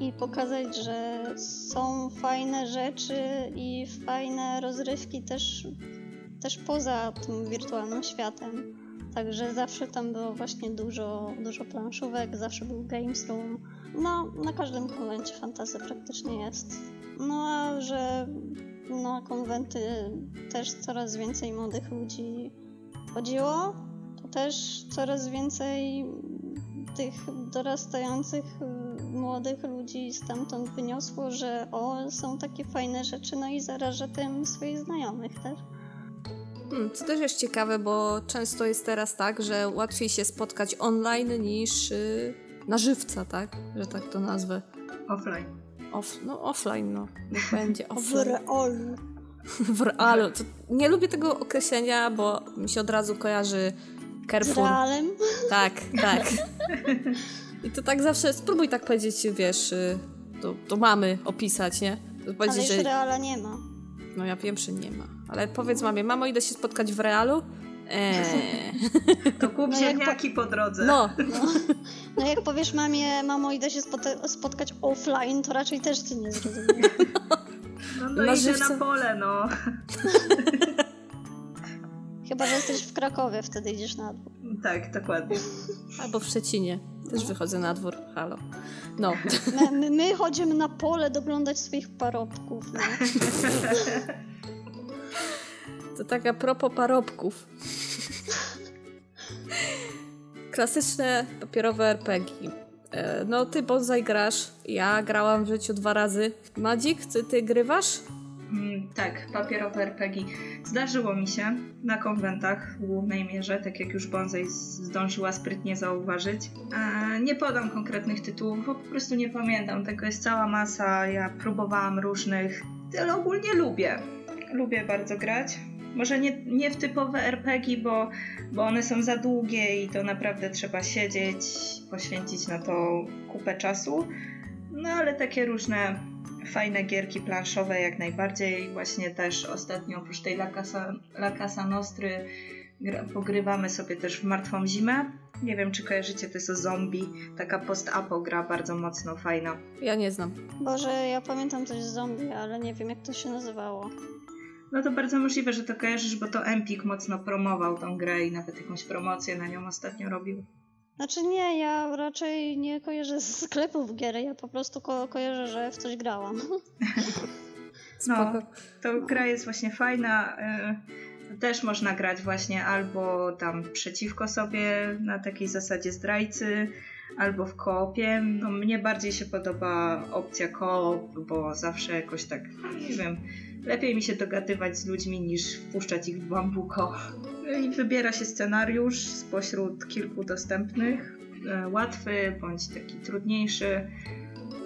i pokazać, że są fajne rzeczy i fajne rozrywki też, też poza tym wirtualnym światem. Także zawsze tam było właśnie dużo, dużo planszówek, zawsze był Games Room. No, na każdym konwencie fantasy praktycznie jest. No a że na konwenty też coraz więcej młodych ludzi chodziło, to też coraz więcej tych dorastających y, młodych ludzi stamtąd wyniosło, że o, są takie fajne rzeczy, no i zaraża tym swoich znajomych też. Hmm, co też jest ciekawe, bo często jest teraz tak, że łatwiej się spotkać online niż y, na żywca, tak? Że tak to nazwę. Offline. Off, no offline, no. Niech będzie W offline. reolu. W realu. To nie lubię tego określenia, bo mi się od razu kojarzy Z Carrefour. realem. Tak, tak. I to tak zawsze, spróbuj tak powiedzieć, wiesz, y, do, do mamy opisać, nie? To Ale już że... reala nie ma. No ja wiem, że nie ma. Ale powiedz mamie, mamo, idę się spotkać w realu? Eee. To kup No jak ziemniaki po drodze. No, No. no jak powiesz mamie, mamo idę się spota- spotkać offline, to raczej też cię nie zrozumie. No, no Na idę żywca. na pole, no. Chyba, że jesteś w Krakowie, wtedy idziesz na dół. Tak, dokładnie. albo w Szczecinie. Też wychodzę na dwór, halo. No. My, my, my chodzimy na pole doglądać swoich parobków. No. To tak a propos parobków. Klasyczne papierowe RPG. E, No ty bonsai grasz, ja grałam w życiu dwa razy. Madzik, czy ty grywasz? Mm, tak, papierowe RPG. Zdarzyło mi się na konwentach w głównej mierze, tak jak już Bonzej zdążyła sprytnie zauważyć. E, nie podam konkretnych tytułów, bo po prostu nie pamiętam. Tego jest cała masa. Ja próbowałam różnych, ale ogólnie lubię. Lubię bardzo grać. Może nie, nie w typowe RPG, bo, bo one są za długie i to naprawdę trzeba siedzieć, poświęcić na to kupę czasu. No ale takie różne fajne gierki planszowe jak najbardziej. Właśnie też ostatnio oprócz tej La Casa, La Casa Nostry pogrywamy sobie też w Martwą Zimę. Nie wiem, czy kojarzycie, to jest o zombie. Taka post-apo gra, bardzo mocno fajna. Ja nie znam. Boże, ja pamiętam coś z zombie, ale nie wiem jak to się nazywało. No to bardzo możliwe, że to kojarzysz, bo to Empik mocno promował tą grę i nawet jakąś promocję na nią ostatnio robił. Znaczy nie, ja raczej nie kojarzę z sklepów gier, ja po prostu ko kojarzę, że w coś grałam. no, to gra jest właśnie fajna. Y, też można grać właśnie albo tam przeciwko sobie na takiej zasadzie zdrajcy, albo w koopie. No, mnie bardziej się podoba opcja koop, bo zawsze jakoś tak, nie wiem, lepiej mi się dogadywać z ludźmi niż wpuszczać ich w bambuko. I wybiera się scenariusz spośród kilku dostępnych, e, łatwy bądź taki trudniejszy.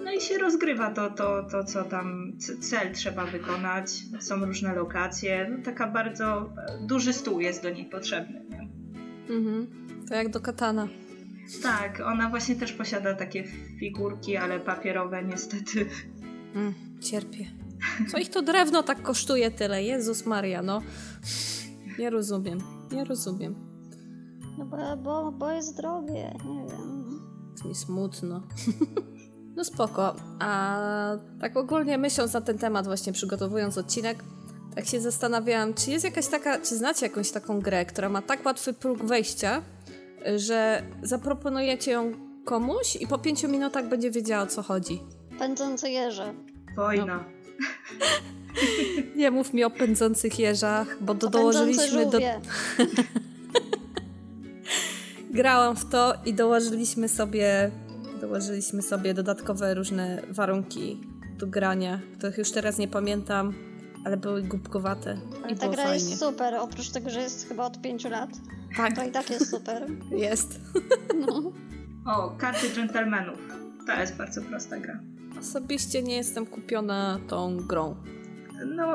No i się rozgrywa to, to, to co tam cel trzeba wykonać. Są różne lokacje. No, taka bardzo e, duży stół jest do niej potrzebny. Nie? Mhm. To jak do katana. Tak, ona właśnie też posiada takie figurki, ale papierowe niestety. Mm, cierpię. Co ich to drewno tak kosztuje tyle? Jezus Maria, no. Nie rozumiem, nie rozumiem. No bo, bo, bo jest drogie, nie wiem. Jest mi smutno. No spoko. A tak ogólnie myśląc na ten temat, właśnie przygotowując odcinek, tak się zastanawiałam, czy jest jakaś taka, czy znacie jakąś taką grę, która ma tak łatwy próg wejścia, że zaproponujecie ją komuś i po pięciu minutach będzie wiedziała o co chodzi. Pędzące jeże. Wojna. Nie mów mi o pędzących jeżach, bo do, dołożyliśmy do. Grałam w to i dołożyliśmy sobie dołożyliśmy sobie dodatkowe różne warunki do grania, których już teraz nie pamiętam, ale były głupkowate. Ale ta gra fajnie. jest super, oprócz tego, że jest chyba od pięciu lat. Tak. To i tak jest super. Jest. No. O, karty dżentelmenów. To jest bardzo prosta gra. Osobiście nie jestem kupiona tą grą. No,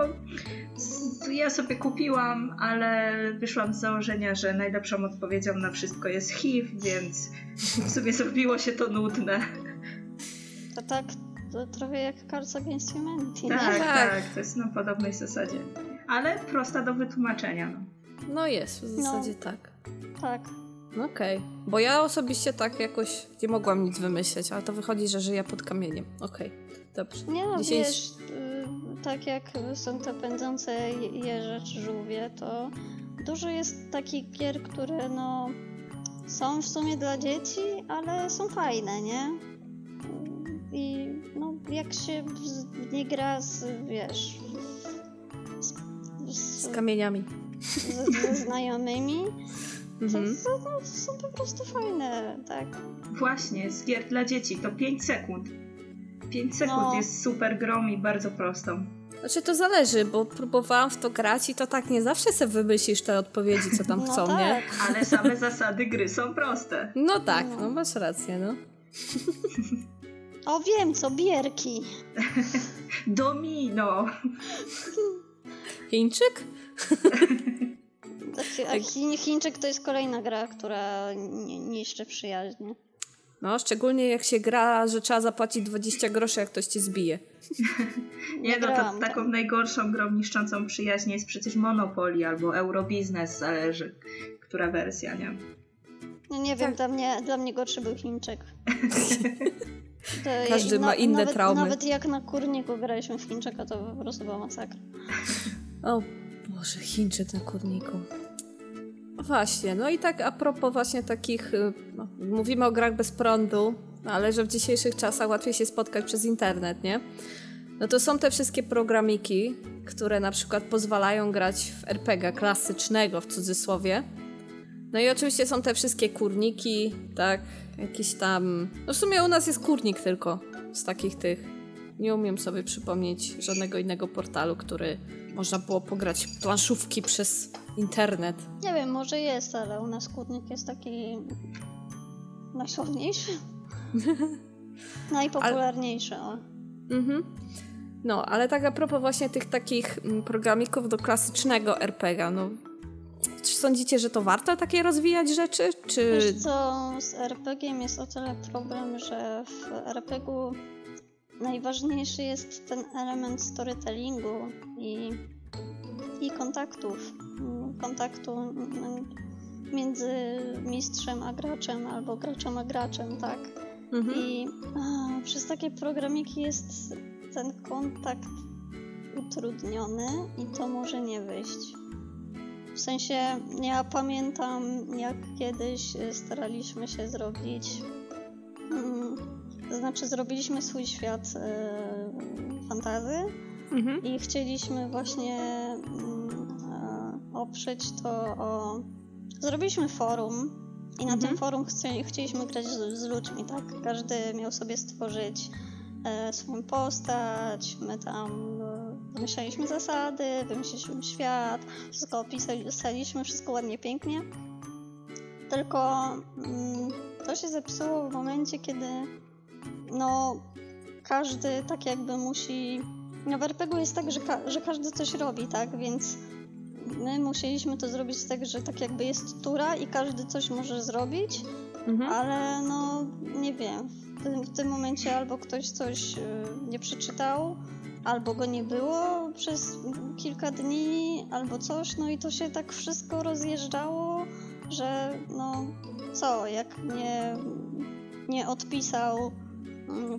ja sobie kupiłam, ale wyszłam z założenia, że najlepszą odpowiedzią na wszystko jest HIV, więc w sumie zrobiło się to nudne. To tak, to trochę jak Cards Against Humanity. Tak, tak, tak, to jest na podobnej zasadzie. Ale prosta do wytłumaczenia. No, no jest, w zasadzie no, tak. Tak. No okej, okay. bo ja osobiście tak jakoś nie mogłam nic wymyśleć, ale to wychodzi, że żyję pod kamieniem. Okej, okay. dobrze. Nie no, wiesz, y, tak jak są te pędzące jeże czy żółwie, to dużo jest takich gier, które no są w sumie dla dzieci, ale są fajne, nie? I no, jak się nie gra z, wiesz... Z, z, z kamieniami. ze znajomymi. To, to, to, są po prostu fajne, tak. Właśnie, z gier dla dzieci to 5 sekund. 5 sekund no. jest super grą i bardzo prostą. Znaczy to zależy, bo próbowałam w to grać i to tak nie zawsze sobie wymyślisz te odpowiedzi, co tam no chcą, tak. nie? Ale same zasady gry są proste. No tak, no, no masz rację, no. O wiem co, bierki. Domino. Chińczyk? A Chiń, Chińczyk to jest kolejna gra, która niszczy przyjaźnie. No, szczególnie jak się gra, że trzeba zapłacić 20 groszy, jak ktoś cię zbije. Nie, no to taką najgorszą grą niszczącą przyjaźń jest przecież Monopoly albo Eurobiznes, zależy, która wersja, nie? No nie wiem, tak. dla, mnie, dla mnie gorszy był Chińczyk. Każdy ma inne nawet, traumy. Nawet jak na kurniku graliśmy w Chińczyka, to po prostu była masakra. O Boże, Chińczyk na kurniku. Właśnie, no i tak a propos właśnie takich, y, no, mówimy o grach bez prądu, ale że w dzisiejszych czasach łatwiej się spotkać przez internet, nie? No to są te wszystkie programiki, które na przykład pozwalają grać w RPG klasycznego w cudzysłowie. No i oczywiście są te wszystkie kurniki, tak, jakieś tam... No w sumie u nas jest kurnik tylko z takich tych nie umiem sobie przypomnieć żadnego innego portalu, który można było pograć planszówki przez internet. Nie wiem, może jest, ale u nas Kłódnik jest taki najsławniejszy. Najpopularniejszy, o. Mhm. No, ale tak a propos właśnie tych takich mm, programików do klasycznego RPG, no czy sądzicie, że to warto takie rozwijać rzeczy, czy... Wiesz co, z RPG jest o tyle problem, że w RPG najważniejszy jest ten element storytellingu i, i kontaktów. Kontaktu między mistrzem a graczem, albo graczem a graczem, tak? Mhm. I a, przez takie programiki jest ten kontakt utrudniony i to może nie wyjść. W sensie, ja pamiętam, jak kiedyś staraliśmy się zrobić. Mm, to znaczy, zrobiliśmy swój świat y, fantazy Mhm. i chcieliśmy właśnie mm, e, oprzeć to o. Zrobiliśmy forum i na Mhm. tym forum chce, chcieliśmy grać z, z ludźmi, tak? Każdy miał sobie stworzyć e, swoją postać, my tam e, wymyślaliśmy zasady, wymyśliliśmy świat, wszystko opisaliśmy, wszystko ładnie, pięknie. Tylko mm, to się zepsuło w momencie, kiedy no każdy tak jakby musi... No w RPG jest tak, że, ka- że każdy coś robi, tak? Więc my musieliśmy to zrobić tak, że tak jakby jest tura i każdy coś może zrobić, Mhm. ale no nie wiem. W tym, w tym momencie albo ktoś coś y, nie przeczytał, albo go nie było przez kilka dni, albo coś, no i to się tak wszystko rozjeżdżało, że no co, jak nie, nie odpisał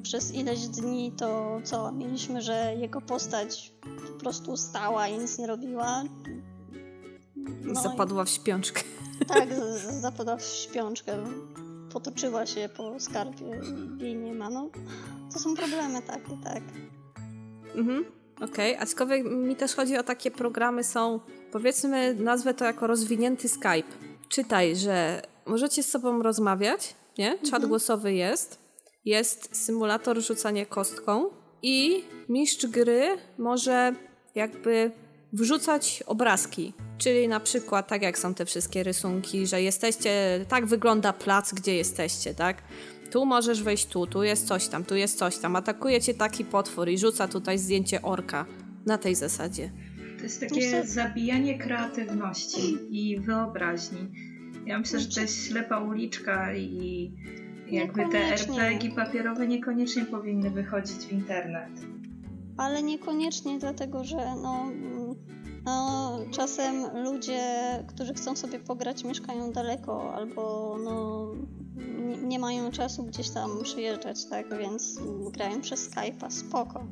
przez ileś dni, to co, mieliśmy, że jego postać po prostu stała i nic nie robiła. No i- Zapadła w śpiączkę. tak, zapadła w śpiączkę. Potoczyła się po skarbie i jej nie ma. No, to są problemy takie, tak. Mhm. Okej, aczkolwiek mi też chodzi o takie programy są, powiedzmy, nazwę to jako rozwinięty Skype. Czytaj, że możecie z sobą rozmawiać, nie? Czat Mhm. głosowy jest, jest symulator rzucania kostką i mistrz gry może jakby wrzucać obrazki. Czyli na przykład, tak jak są te wszystkie rysunki, że jesteście, tak wygląda plac, gdzie jesteście, tak? Tu możesz wejść tu, tu jest coś tam, tu jest coś tam. Atakuje cię taki potwór i rzuca tutaj zdjęcie orka. Na tej zasadzie. To jest takie zabijanie kreatywności i wyobraźni. Ja myślę, że to jest ślepa uliczka i jakby te. RPG papierowe niekoniecznie powinny wychodzić w internet. Ale niekoniecznie dlatego, że no, mm, no, czasem ludzie, którzy chcą sobie pograć, mieszkają daleko albo no, nie, nie mają czasu gdzieś tam przyjeżdżać, tak? Więc mm, grają przez Skype'a, spoko.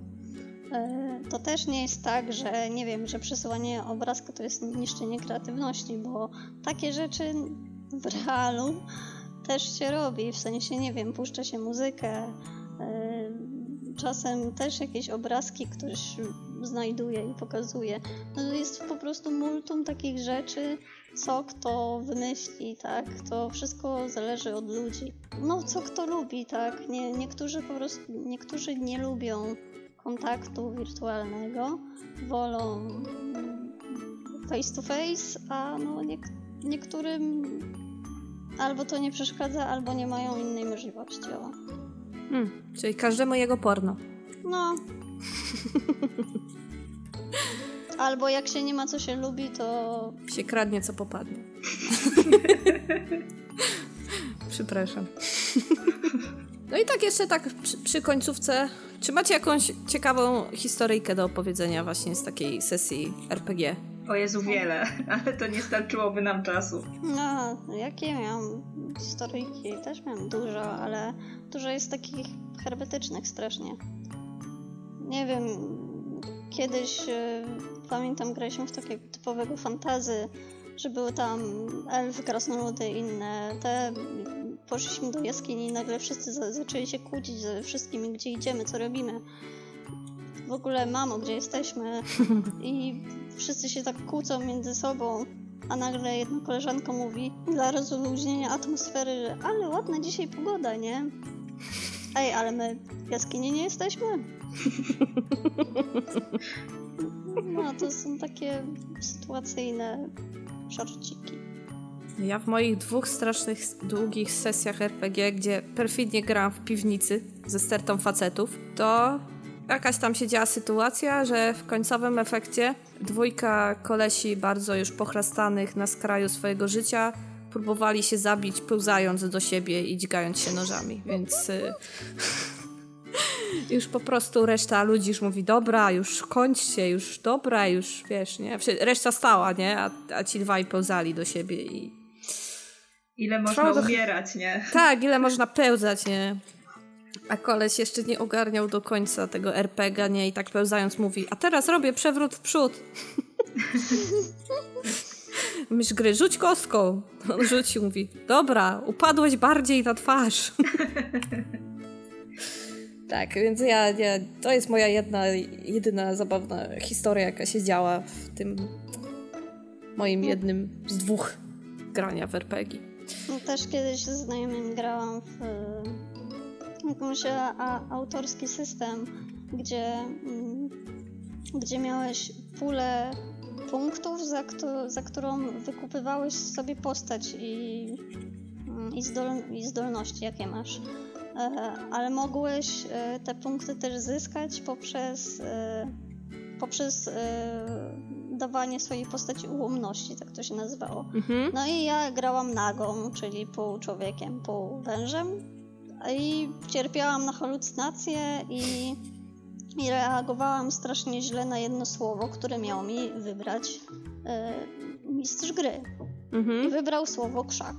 E, To też nie jest tak, że nie wiem, że przesyłanie obrazka to jest niszczenie kreatywności, bo takie rzeczy w realu też się robi, w sensie, nie wiem, puszcza się muzykę, e, czasem też jakieś obrazki ktoś znajduje i pokazuje. No jest po prostu multum takich rzeczy, co kto wymyśli, tak? To wszystko zależy od ludzi. No, co kto lubi, tak? Nie, niektórzy po prostu, niektórzy nie lubią kontaktu wirtualnego, wolą face to face, a no niek niektórym albo to nie przeszkadza, albo nie mają innej możliwości. O. Hmm, czyli każdemu jego porno. No. Albo jak się nie ma co się lubi, to Się kradnie, co popadnie. Przepraszam. No i tak jeszcze tak przy, przy końcówce. Czy macie jakąś ciekawą historyjkę do opowiedzenia właśnie z takiej sesji RPG? O Jezu, wiele, ale to nie starczyłoby nam czasu. no, jakie miałam historyjki? Też miałam dużo, ale dużo jest takich hermetycznych strasznie. Nie wiem, kiedyś e, pamiętam graliśmy w takiego typowego fantazy, że były tam elfy, krasnoludy i inne. Te poszliśmy do jaskini i nagle wszyscy za, zaczęli się kłócić ze wszystkimi, gdzie idziemy, co robimy. W ogóle, mamo, gdzie jesteśmy? I wszyscy się tak kłócą między sobą, a nagle jedna koleżanka mówi dla rozluźnienia atmosfery, że ale ładna dzisiaj pogoda, nie? Ej, ale my w jaskini nie jesteśmy? No, to są takie sytuacyjne żarciki. Ja w moich dwóch strasznych, długich sesjach RPG, gdzie perfidnie grałam w piwnicy ze stertą facetów, to jakaś tam się działa sytuacja, że w końcowym efekcie dwójka kolesi bardzo już pochlastanych na skraju swojego życia próbowali się zabić, pełzając do siebie i dźgając się nożami, więc... Y już po prostu reszta ludzi już mówi, dobra, już kończcie, już dobra, już wiesz, nie? Reszta stała, nie? A, a ci dwaj pełzali do siebie i... Ile można do... umierać, nie? Tak, ile można pełzać, nie? A koleś jeszcze nie ogarniał do końca tego RPG, nie? I tak pełzając mówi, a teraz robię przewrót w przód. Myśl gry, rzuć kostką. On rzuci, mówi, dobra, upadłeś bardziej na twarz. Tak, więc ja, ja, to jest moja jedna, jedyna zabawna historia, jaka się działa w tym moim jednym z dwóch grania w RPG. No, też kiedyś z znajomym grałam w jakąś a, autorski system, gdzie, mm, gdzie miałeś pulę punktów, za, kto, za którą wykupywałeś sobie postać i, mm, i, zdol, i zdolności, jakie masz. E, ale mogłeś e, te punkty też zyskać poprzez, e, poprzez dawanie swojej postaci ułomności, tak to się nazywało. Mhm. No i ja grałam nagą, czyli pół człowiekiem, pół wężem i cierpiałam na halucynacje i, i reagowałam strasznie źle na jedno słowo, które miał mi wybrać mistrz gry. Mhm. I wybrał słowo krzak.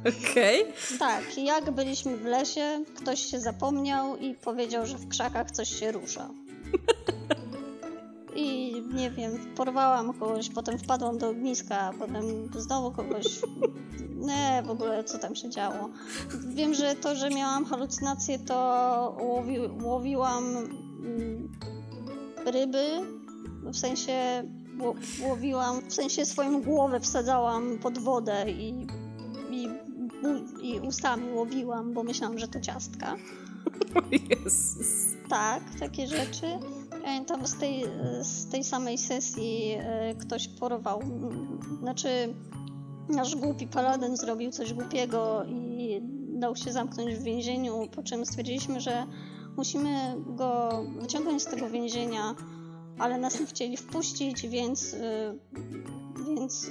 Okej. Okay. Tak, jak byliśmy w lesie, ktoś się zapomniał i powiedział, że w krzakach coś się rusza. I nie wiem, porwałam kogoś, potem wpadłam do ogniska, potem znowu kogoś. Nie, w ogóle co tam się działo. Wiem, że to, że miałam halucynacje, to łowi, łowiłam mm, ryby, w sensie łowiłam, w sensie swoją głowę wsadzałam pod wodę i i ustami łowiłam, bo myślałam, że to ciastka. Jezus. Tak, takie rzeczy. Pamiętam z tej, z tej samej sesji e, ktoś porwał, znaczy nasz głupi paladyn zrobił coś głupiego i dał się zamknąć w więzieniu, po czym stwierdziliśmy, że musimy go wyciągnąć z tego więzienia, ale nas nie chcieli wpuścić, więc e, więc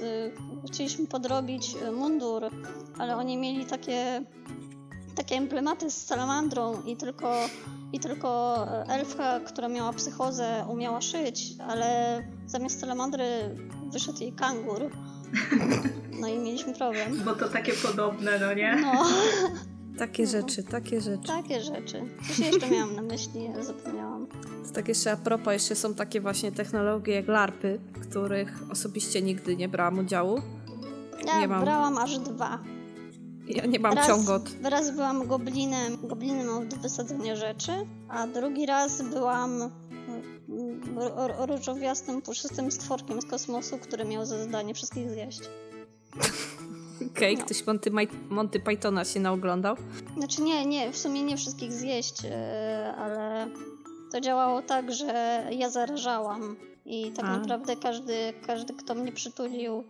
chcieliśmy podrobić mundur, ale oni mieli takie, takie emblematy z salamandrą i tylko, i tylko y, elfka, która miała psychozę, umiała szyć, ale zamiast salamandry wyszedł jej kangur. No i mieliśmy problem. Bo to takie podobne, no nie? No. Takie no. rzeczy, takie rzeczy. Takie rzeczy. Coś jeszcze miałam na myśli, zapomniałam. To tak jeszcze a propos, jeszcze są takie właśnie technologie jak LARPy, których osobiście nigdy nie brałam udziału. Ja nie mam... brałam aż dwa. Ja nie mam raz, ciągot. Raz byłam goblinem, goblinem do wysadzenia rzeczy, a drugi raz byłam mm, różowiastym, puszystym stworkiem z kosmosu, który miał za zadanie wszystkich zjeść. Okej, okay, no. ktoś Monty, Monty Pythona się naoglądał? Znaczy nie, nie, w sumie nie wszystkich zjeść, e, ale to działało tak, że ja zarażałam i tak A. naprawdę każdy, każdy, kto mnie przytulił,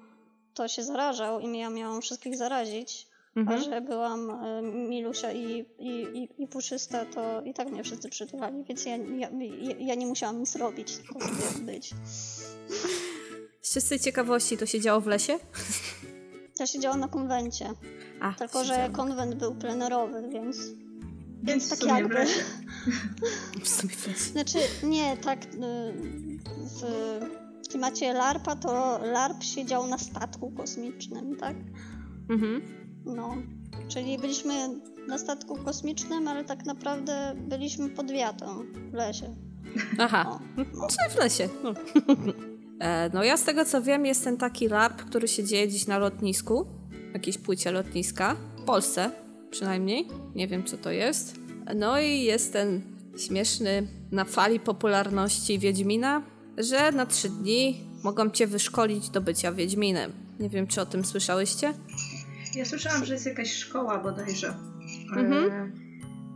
to się zarażał i ja miałam wszystkich zarazić. Mhm. A że byłam e, milusia i, i, i, i, puszysta, to i tak mnie wszyscy przytulali, więc ja, ja, ja nie musiałam nic robić, tylko być. Z czystej ciekawości to się działo w lesie? To się działo na konwencie. A, Tylko, że konwent był plenerowy, więc. Więc tak jakby. W sumie w lesie. Znaczy, nie, tak. Y, w, w klimacie LARPa to LARP siedział na statku kosmicznym, tak? Mhm. No. Czyli byliśmy na statku kosmicznym, ale tak naprawdę byliśmy pod wiatą w lesie. Aha, no. czyli w lesie. No. E, no ja z tego co wiem jest ten taki LARP, który się dzieje dziś na lotnisku, jakiejś płycie lotniska, w Polsce przynajmniej, nie wiem co to jest. No i jest ten śmieszny na fali popularności Wiedźmina, że na trzy dni mogą cię wyszkolić do bycia Wiedźminem. Nie wiem, czy o tym słyszałyście? Ja słyszałam, że jest jakaś szkoła bodajże. Mhm. E,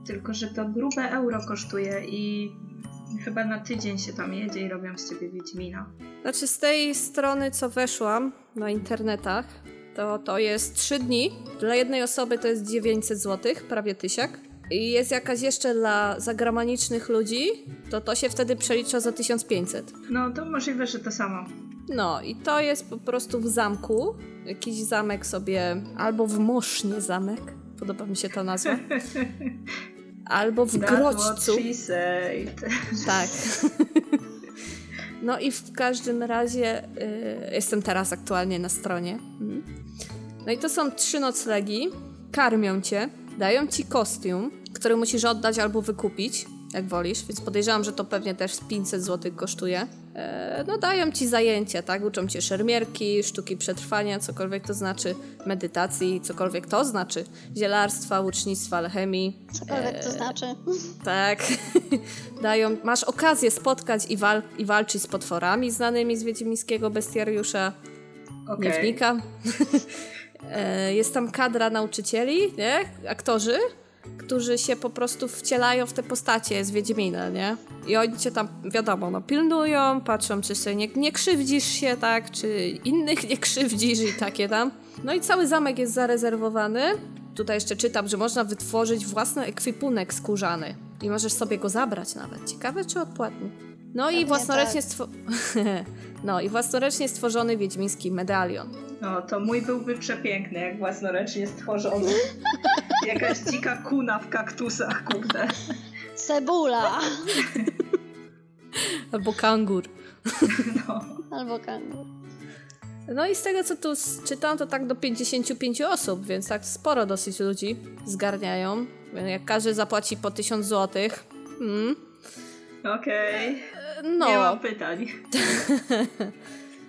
tylko, że to grube euro kosztuje i chyba na tydzień się tam jedzie i robią z ciebie Wiedźmina. Znaczy z tej strony, co weszłam na internetach, to to jest 3 dni. Dla jednej osoby to jest 900 zł, prawie tysiak. I jest jakaś jeszcze dla zagranicznych ludzi, to to się wtedy przelicza za 1500. No to możliwe, że to samo. No i to jest po prostu w zamku. Jakiś zamek sobie, albo w Mosznie zamek, podoba mi się ta nazwa. Albo w Grodźcu. Tak. No i w każdym razie y, jestem teraz aktualnie na stronie. Mhm. No i to są trzy noclegi. Karmią cię, dają ci kostium, który musisz oddać albo wykupić, jak wolisz, więc podejrzewam, że to pewnie też z 500 zł kosztuje. E, no dają ci zajęcia, tak? Uczą cię szermierki, sztuki przetrwania, cokolwiek to znaczy, medytacji, cokolwiek to znaczy, zielarstwa, łucznictwa, alchemii. Cokolwiek to znaczy. Tak. Dają, masz okazję spotkać i, wal, i walczyć z potworami znanymi z wiedźmińskiego bestiariusza, Okej. niewnika. E, Jest tam kadra nauczycieli, nie? Aktorzy, którzy się po prostu wcielają w te postacie z Wiedźmina, nie? I oni cię tam, wiadomo, no, pilnują, patrzą, czy sobie nie, nie krzywdzisz się, tak? Czy innych nie krzywdzisz i takie tam. No i cały zamek jest zarezerwowany. Tutaj jeszcze czytam, że można wytworzyć własny ekwipunek skórzany. I możesz sobie go zabrać nawet. Ciekawe, czy odpłatnie. No i własnoręcznie, tak. stwo- no i własnoręcznie stworzony wiedźmiński medalion. No, to mój byłby przepiękny, jak własnoręcznie stworzony. Jakaś dzika kuna w kaktusach, kurde. Cebula! Albo kangur. No. Albo kangur. No i z tego, co tu czytam, to tak do 55 osób, więc tak sporo dosyć ludzi zgarniają. Jak każdy zapłaci po 1000 zł. Mm. Okej. No. Nie mam pytań.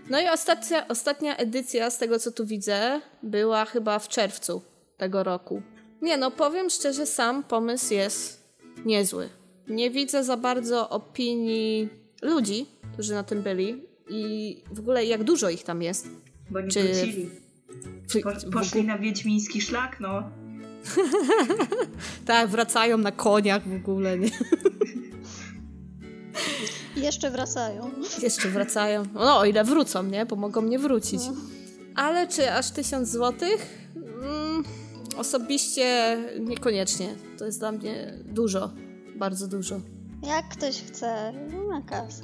no i ostatnia, ostatnia edycja, z tego co tu widzę, była chyba w czerwcu tego roku. Nie no, powiem szczerze, sam pomysł jest niezły. Nie widzę za bardzo opinii ludzi, którzy na tym byli i w ogóle jak dużo ich tam jest. Bo nie Czy- wrócili. Po, poszli na wiedźmiński szlak, no. Tak, wracają na koniach w ogóle, nie? Jeszcze wracają. Jeszcze wracają. No, o ile wrócą, nie? Bo mogą nie wrócić. No. Ale czy aż 1000 złotych? Osobiście niekoniecznie. To jest dla mnie dużo. Bardzo dużo. Jak ktoś chce na kasę,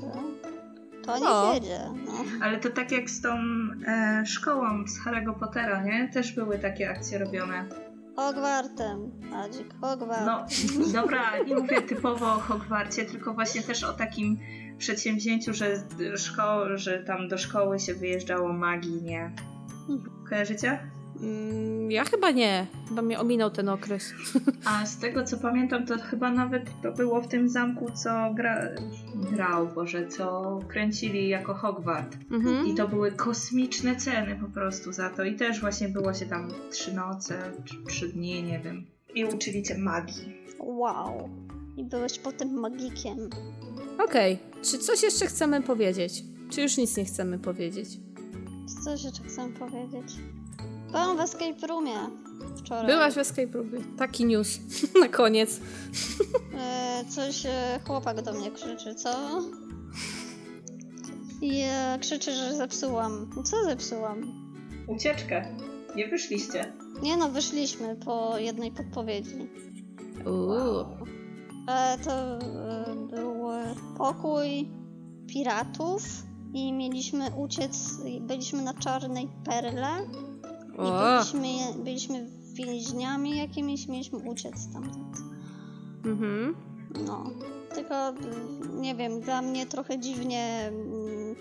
to nie No. jedzie. No. Ale to tak jak z tą e, szkołą z Harry'ego Pottera, nie? Też były takie akcje robione. Hogwartem, Adzik, Hogwart. No, dobra, nie mówię typowo o Hogwarcie, tylko właśnie też o takim przedsięwzięciu, że, szko- że tam do szkoły się wyjeżdżało magii, nie? Kojarzycie? Mm, ja chyba nie. Chyba mnie ominął ten okres. A z tego co pamiętam, to chyba nawet to było w tym zamku, co gra... grał, Boże, co kręcili jako Hogwart. Mhm. I to były kosmiczne ceny po prostu za to. I też właśnie było się tam trzy noce, czy trzy dni, nie wiem. I uczyli cię magii. Wow. I byłeś potem magikiem. Okej. Czy coś jeszcze chcemy powiedzieć? Czy już nic nie chcemy powiedzieć? Coś jeszcze chcę powiedzieć. Byłam w Escape Roomie wczoraj. Byłaś w Escape Roomie. Taki news. na koniec. E, coś e, chłopak do mnie krzyczy, co? I e, krzyczy, że zepsułam. Co zepsułam? Ucieczkę. Nie wyszliście. Nie no, wyszliśmy po jednej podpowiedzi. Uuu. E, to e, był e, pokój piratów i mieliśmy uciec, i byliśmy na Czarnej Perle i O. byliśmy, byliśmy więźniami jakimiś, mieliśmy uciec stamtąd. Mhm. No, tylko y, nie wiem, dla mnie trochę dziwnie mm,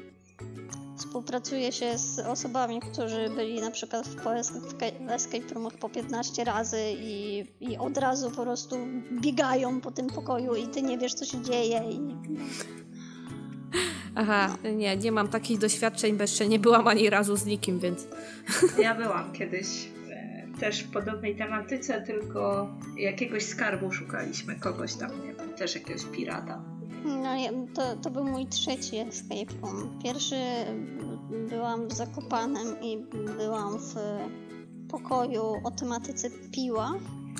współpracuje się z osobami, którzy byli na przykład w po escape, w escape roomach po 15 razy i, i od razu po prostu biegają po tym pokoju i ty nie wiesz co się dzieje i Aha, nie, nie mam takich doświadczeń, bo jeszcze nie byłam ani razu z nikim, więc... Ja byłam kiedyś e, też w podobnej tematyce, tylko jakiegoś skarbu szukaliśmy, kogoś tam, nie wiem, też jakiegoś pirata. no, ja- to, to był mój trzeci escape room. Pierwszy byłam w Zakopanem i byłam w pokoju o tematyce piła.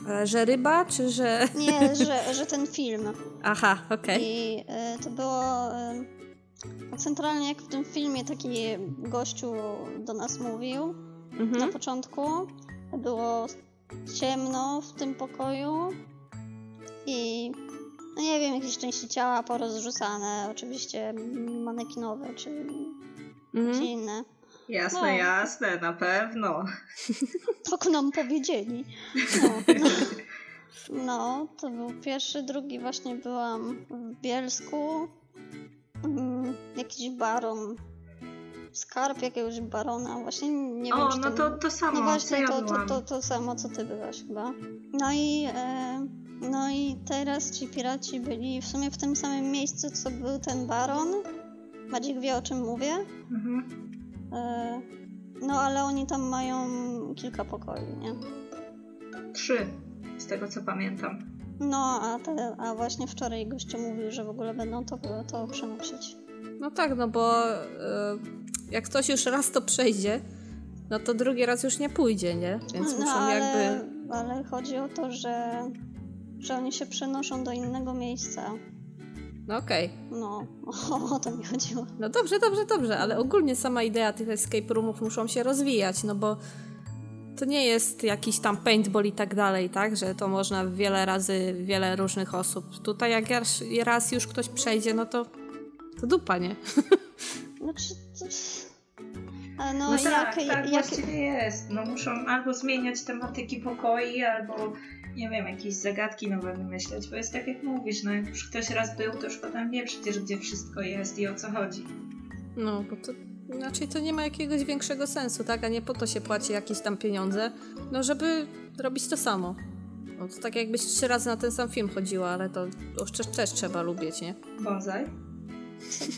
E, Że ryba, czy że... Nie, że, że ten film. Aha, okej. I y, to było. Y, no centralnie jak w tym filmie taki gościu do nas mówił na Mhm. początku. Było ciemno w tym pokoju i no nie wiem, jakieś części ciała porozrzucane, oczywiście manekinowe czy jakieś Mhm. inne. Jasne, No. jasne, na pewno. Tak nam powiedzieli. No, no. no, to był pierwszy, drugi właśnie byłam w Bielsku. Jakiś baron. Skarb jakiegoś barona, właśnie nie wiem, O, no to, to samo, No właśnie, ja to, to, to, to samo, co ty byłaś chyba. No i, e, no i teraz ci piraci byli w sumie w tym samym miejscu, co był ten baron. Madzik wie, o czym mówię. Mhm. E, no ale oni tam mają kilka pokoi, nie? Trzy, z tego co pamiętam. No, a, te, a właśnie wczoraj goście mówił, że w ogóle będą to, to przenosić. No tak, no bo e, jak ktoś już raz to przejdzie, no to drugi raz już nie pójdzie, nie? Więc no, muszą ale, jakby... ale chodzi o to, że, że oni się przenoszą do innego miejsca. No okej. No, o, o to mi chodziło. No dobrze, dobrze, dobrze, ale ogólnie sama idea tych escape roomów muszą się rozwijać, no bo to nie jest jakiś tam paintball i tak dalej, tak? Że to można wiele razy, wiele różnych osób. Tutaj jak raz już ktoś przejdzie, no to, to dupa, nie? Znaczy, to... A no, No, jak, tak, tak jak, właściwie jest. No muszą albo zmieniać tematyki pokoi, albo nie wiem, jakieś zagadki nowe wymyśleć, bo jest tak jak mówisz, no jak już ktoś raz był, to już potem wie przecież, gdzie wszystko jest i o co chodzi. No, bo to inaczej to nie ma jakiegoś większego sensu, tak? A nie po to się płaci jakieś tam pieniądze, no żeby robić to samo. No to tak jakbyś trzy razy na ten sam film chodziła, ale to też trzeba lubić, nie? Bonsai?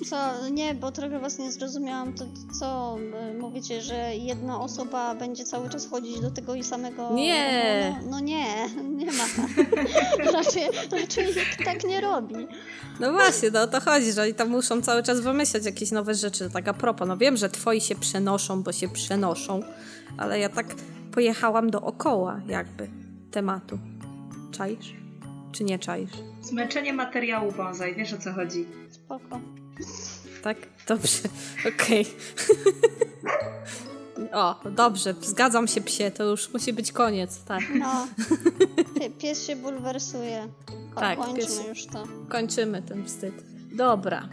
Co, nie, bo trochę was nie zrozumiałam, to co y, mówicie, że jedna osoba będzie cały czas chodzić do tego i samego... Nie. No, no nie, nie ma. raczej, raczej tak nie robi. No właśnie, no o to chodzi, że oni tam muszą cały czas wymyślać jakieś nowe rzeczy. Tak a propos, no wiem, że twoi się przenoszą, bo się przenoszą, ale ja tak pojechałam dookoła jakby tematu. Czaisz? Czy nie czaisz? Zmęczenie materiału bonsai, wiesz o co chodzi. Spoko. Tak? Dobrze, okej. o, dobrze, zgadzam się psie, to już musi być koniec, tak. No, Pie- pies się bulwersuje. Ko- Tak, Kończmy pies- już to. Kończymy ten wstyd. Dobra.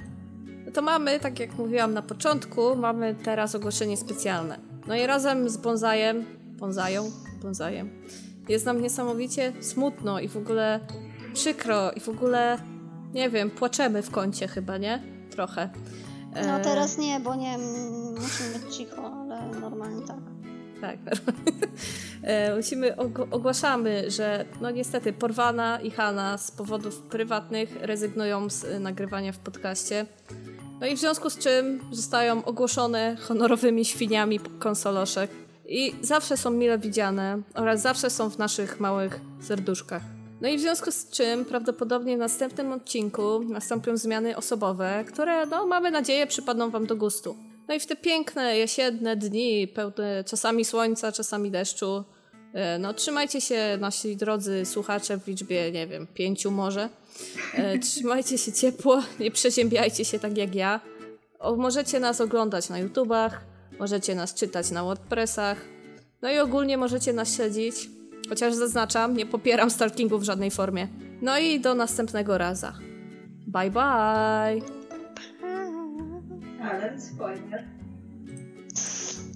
No to mamy, tak jak mówiłam na początku, mamy teraz ogłoszenie specjalne. No i razem z bonsajem, bonsają, bonsajem, jest nam niesamowicie smutno i w ogóle przykro i w ogóle, nie wiem, płaczemy w kącie chyba, nie? Trochę. No E, teraz nie, bo nie, mm, musimy być cicho, ale normalnie tak. Tak. E, Musimy, og- ogłaszamy, że no niestety Porwana i Hanna z powodów prywatnych rezygnują z e, nagrywania w podcaście. No i w związku z czym zostają ogłoszone honorowymi świniami konsoloszek i zawsze są mile widziane oraz zawsze są w naszych małych serduszkach. No i w związku z czym prawdopodobnie w następnym odcinku nastąpią zmiany osobowe, które no mamy nadzieję przypadną wam do gustu. No i w te piękne jesienne dni, pełne czasami słońca, czasami deszczu, e, no trzymajcie się nasi drodzy słuchacze w liczbie, nie wiem, pięciu może. E, Trzymajcie się ciepło, nie przeziębiajcie się tak jak ja. O, możecie nas oglądać na YouTubach, możecie nas czytać na WordPressach, no i ogólnie możecie nas śledzić, chociaż zaznaczam, nie popieram stalkingu w żadnej formie. No i do następnego raza. Bye bye! Ale spoiler.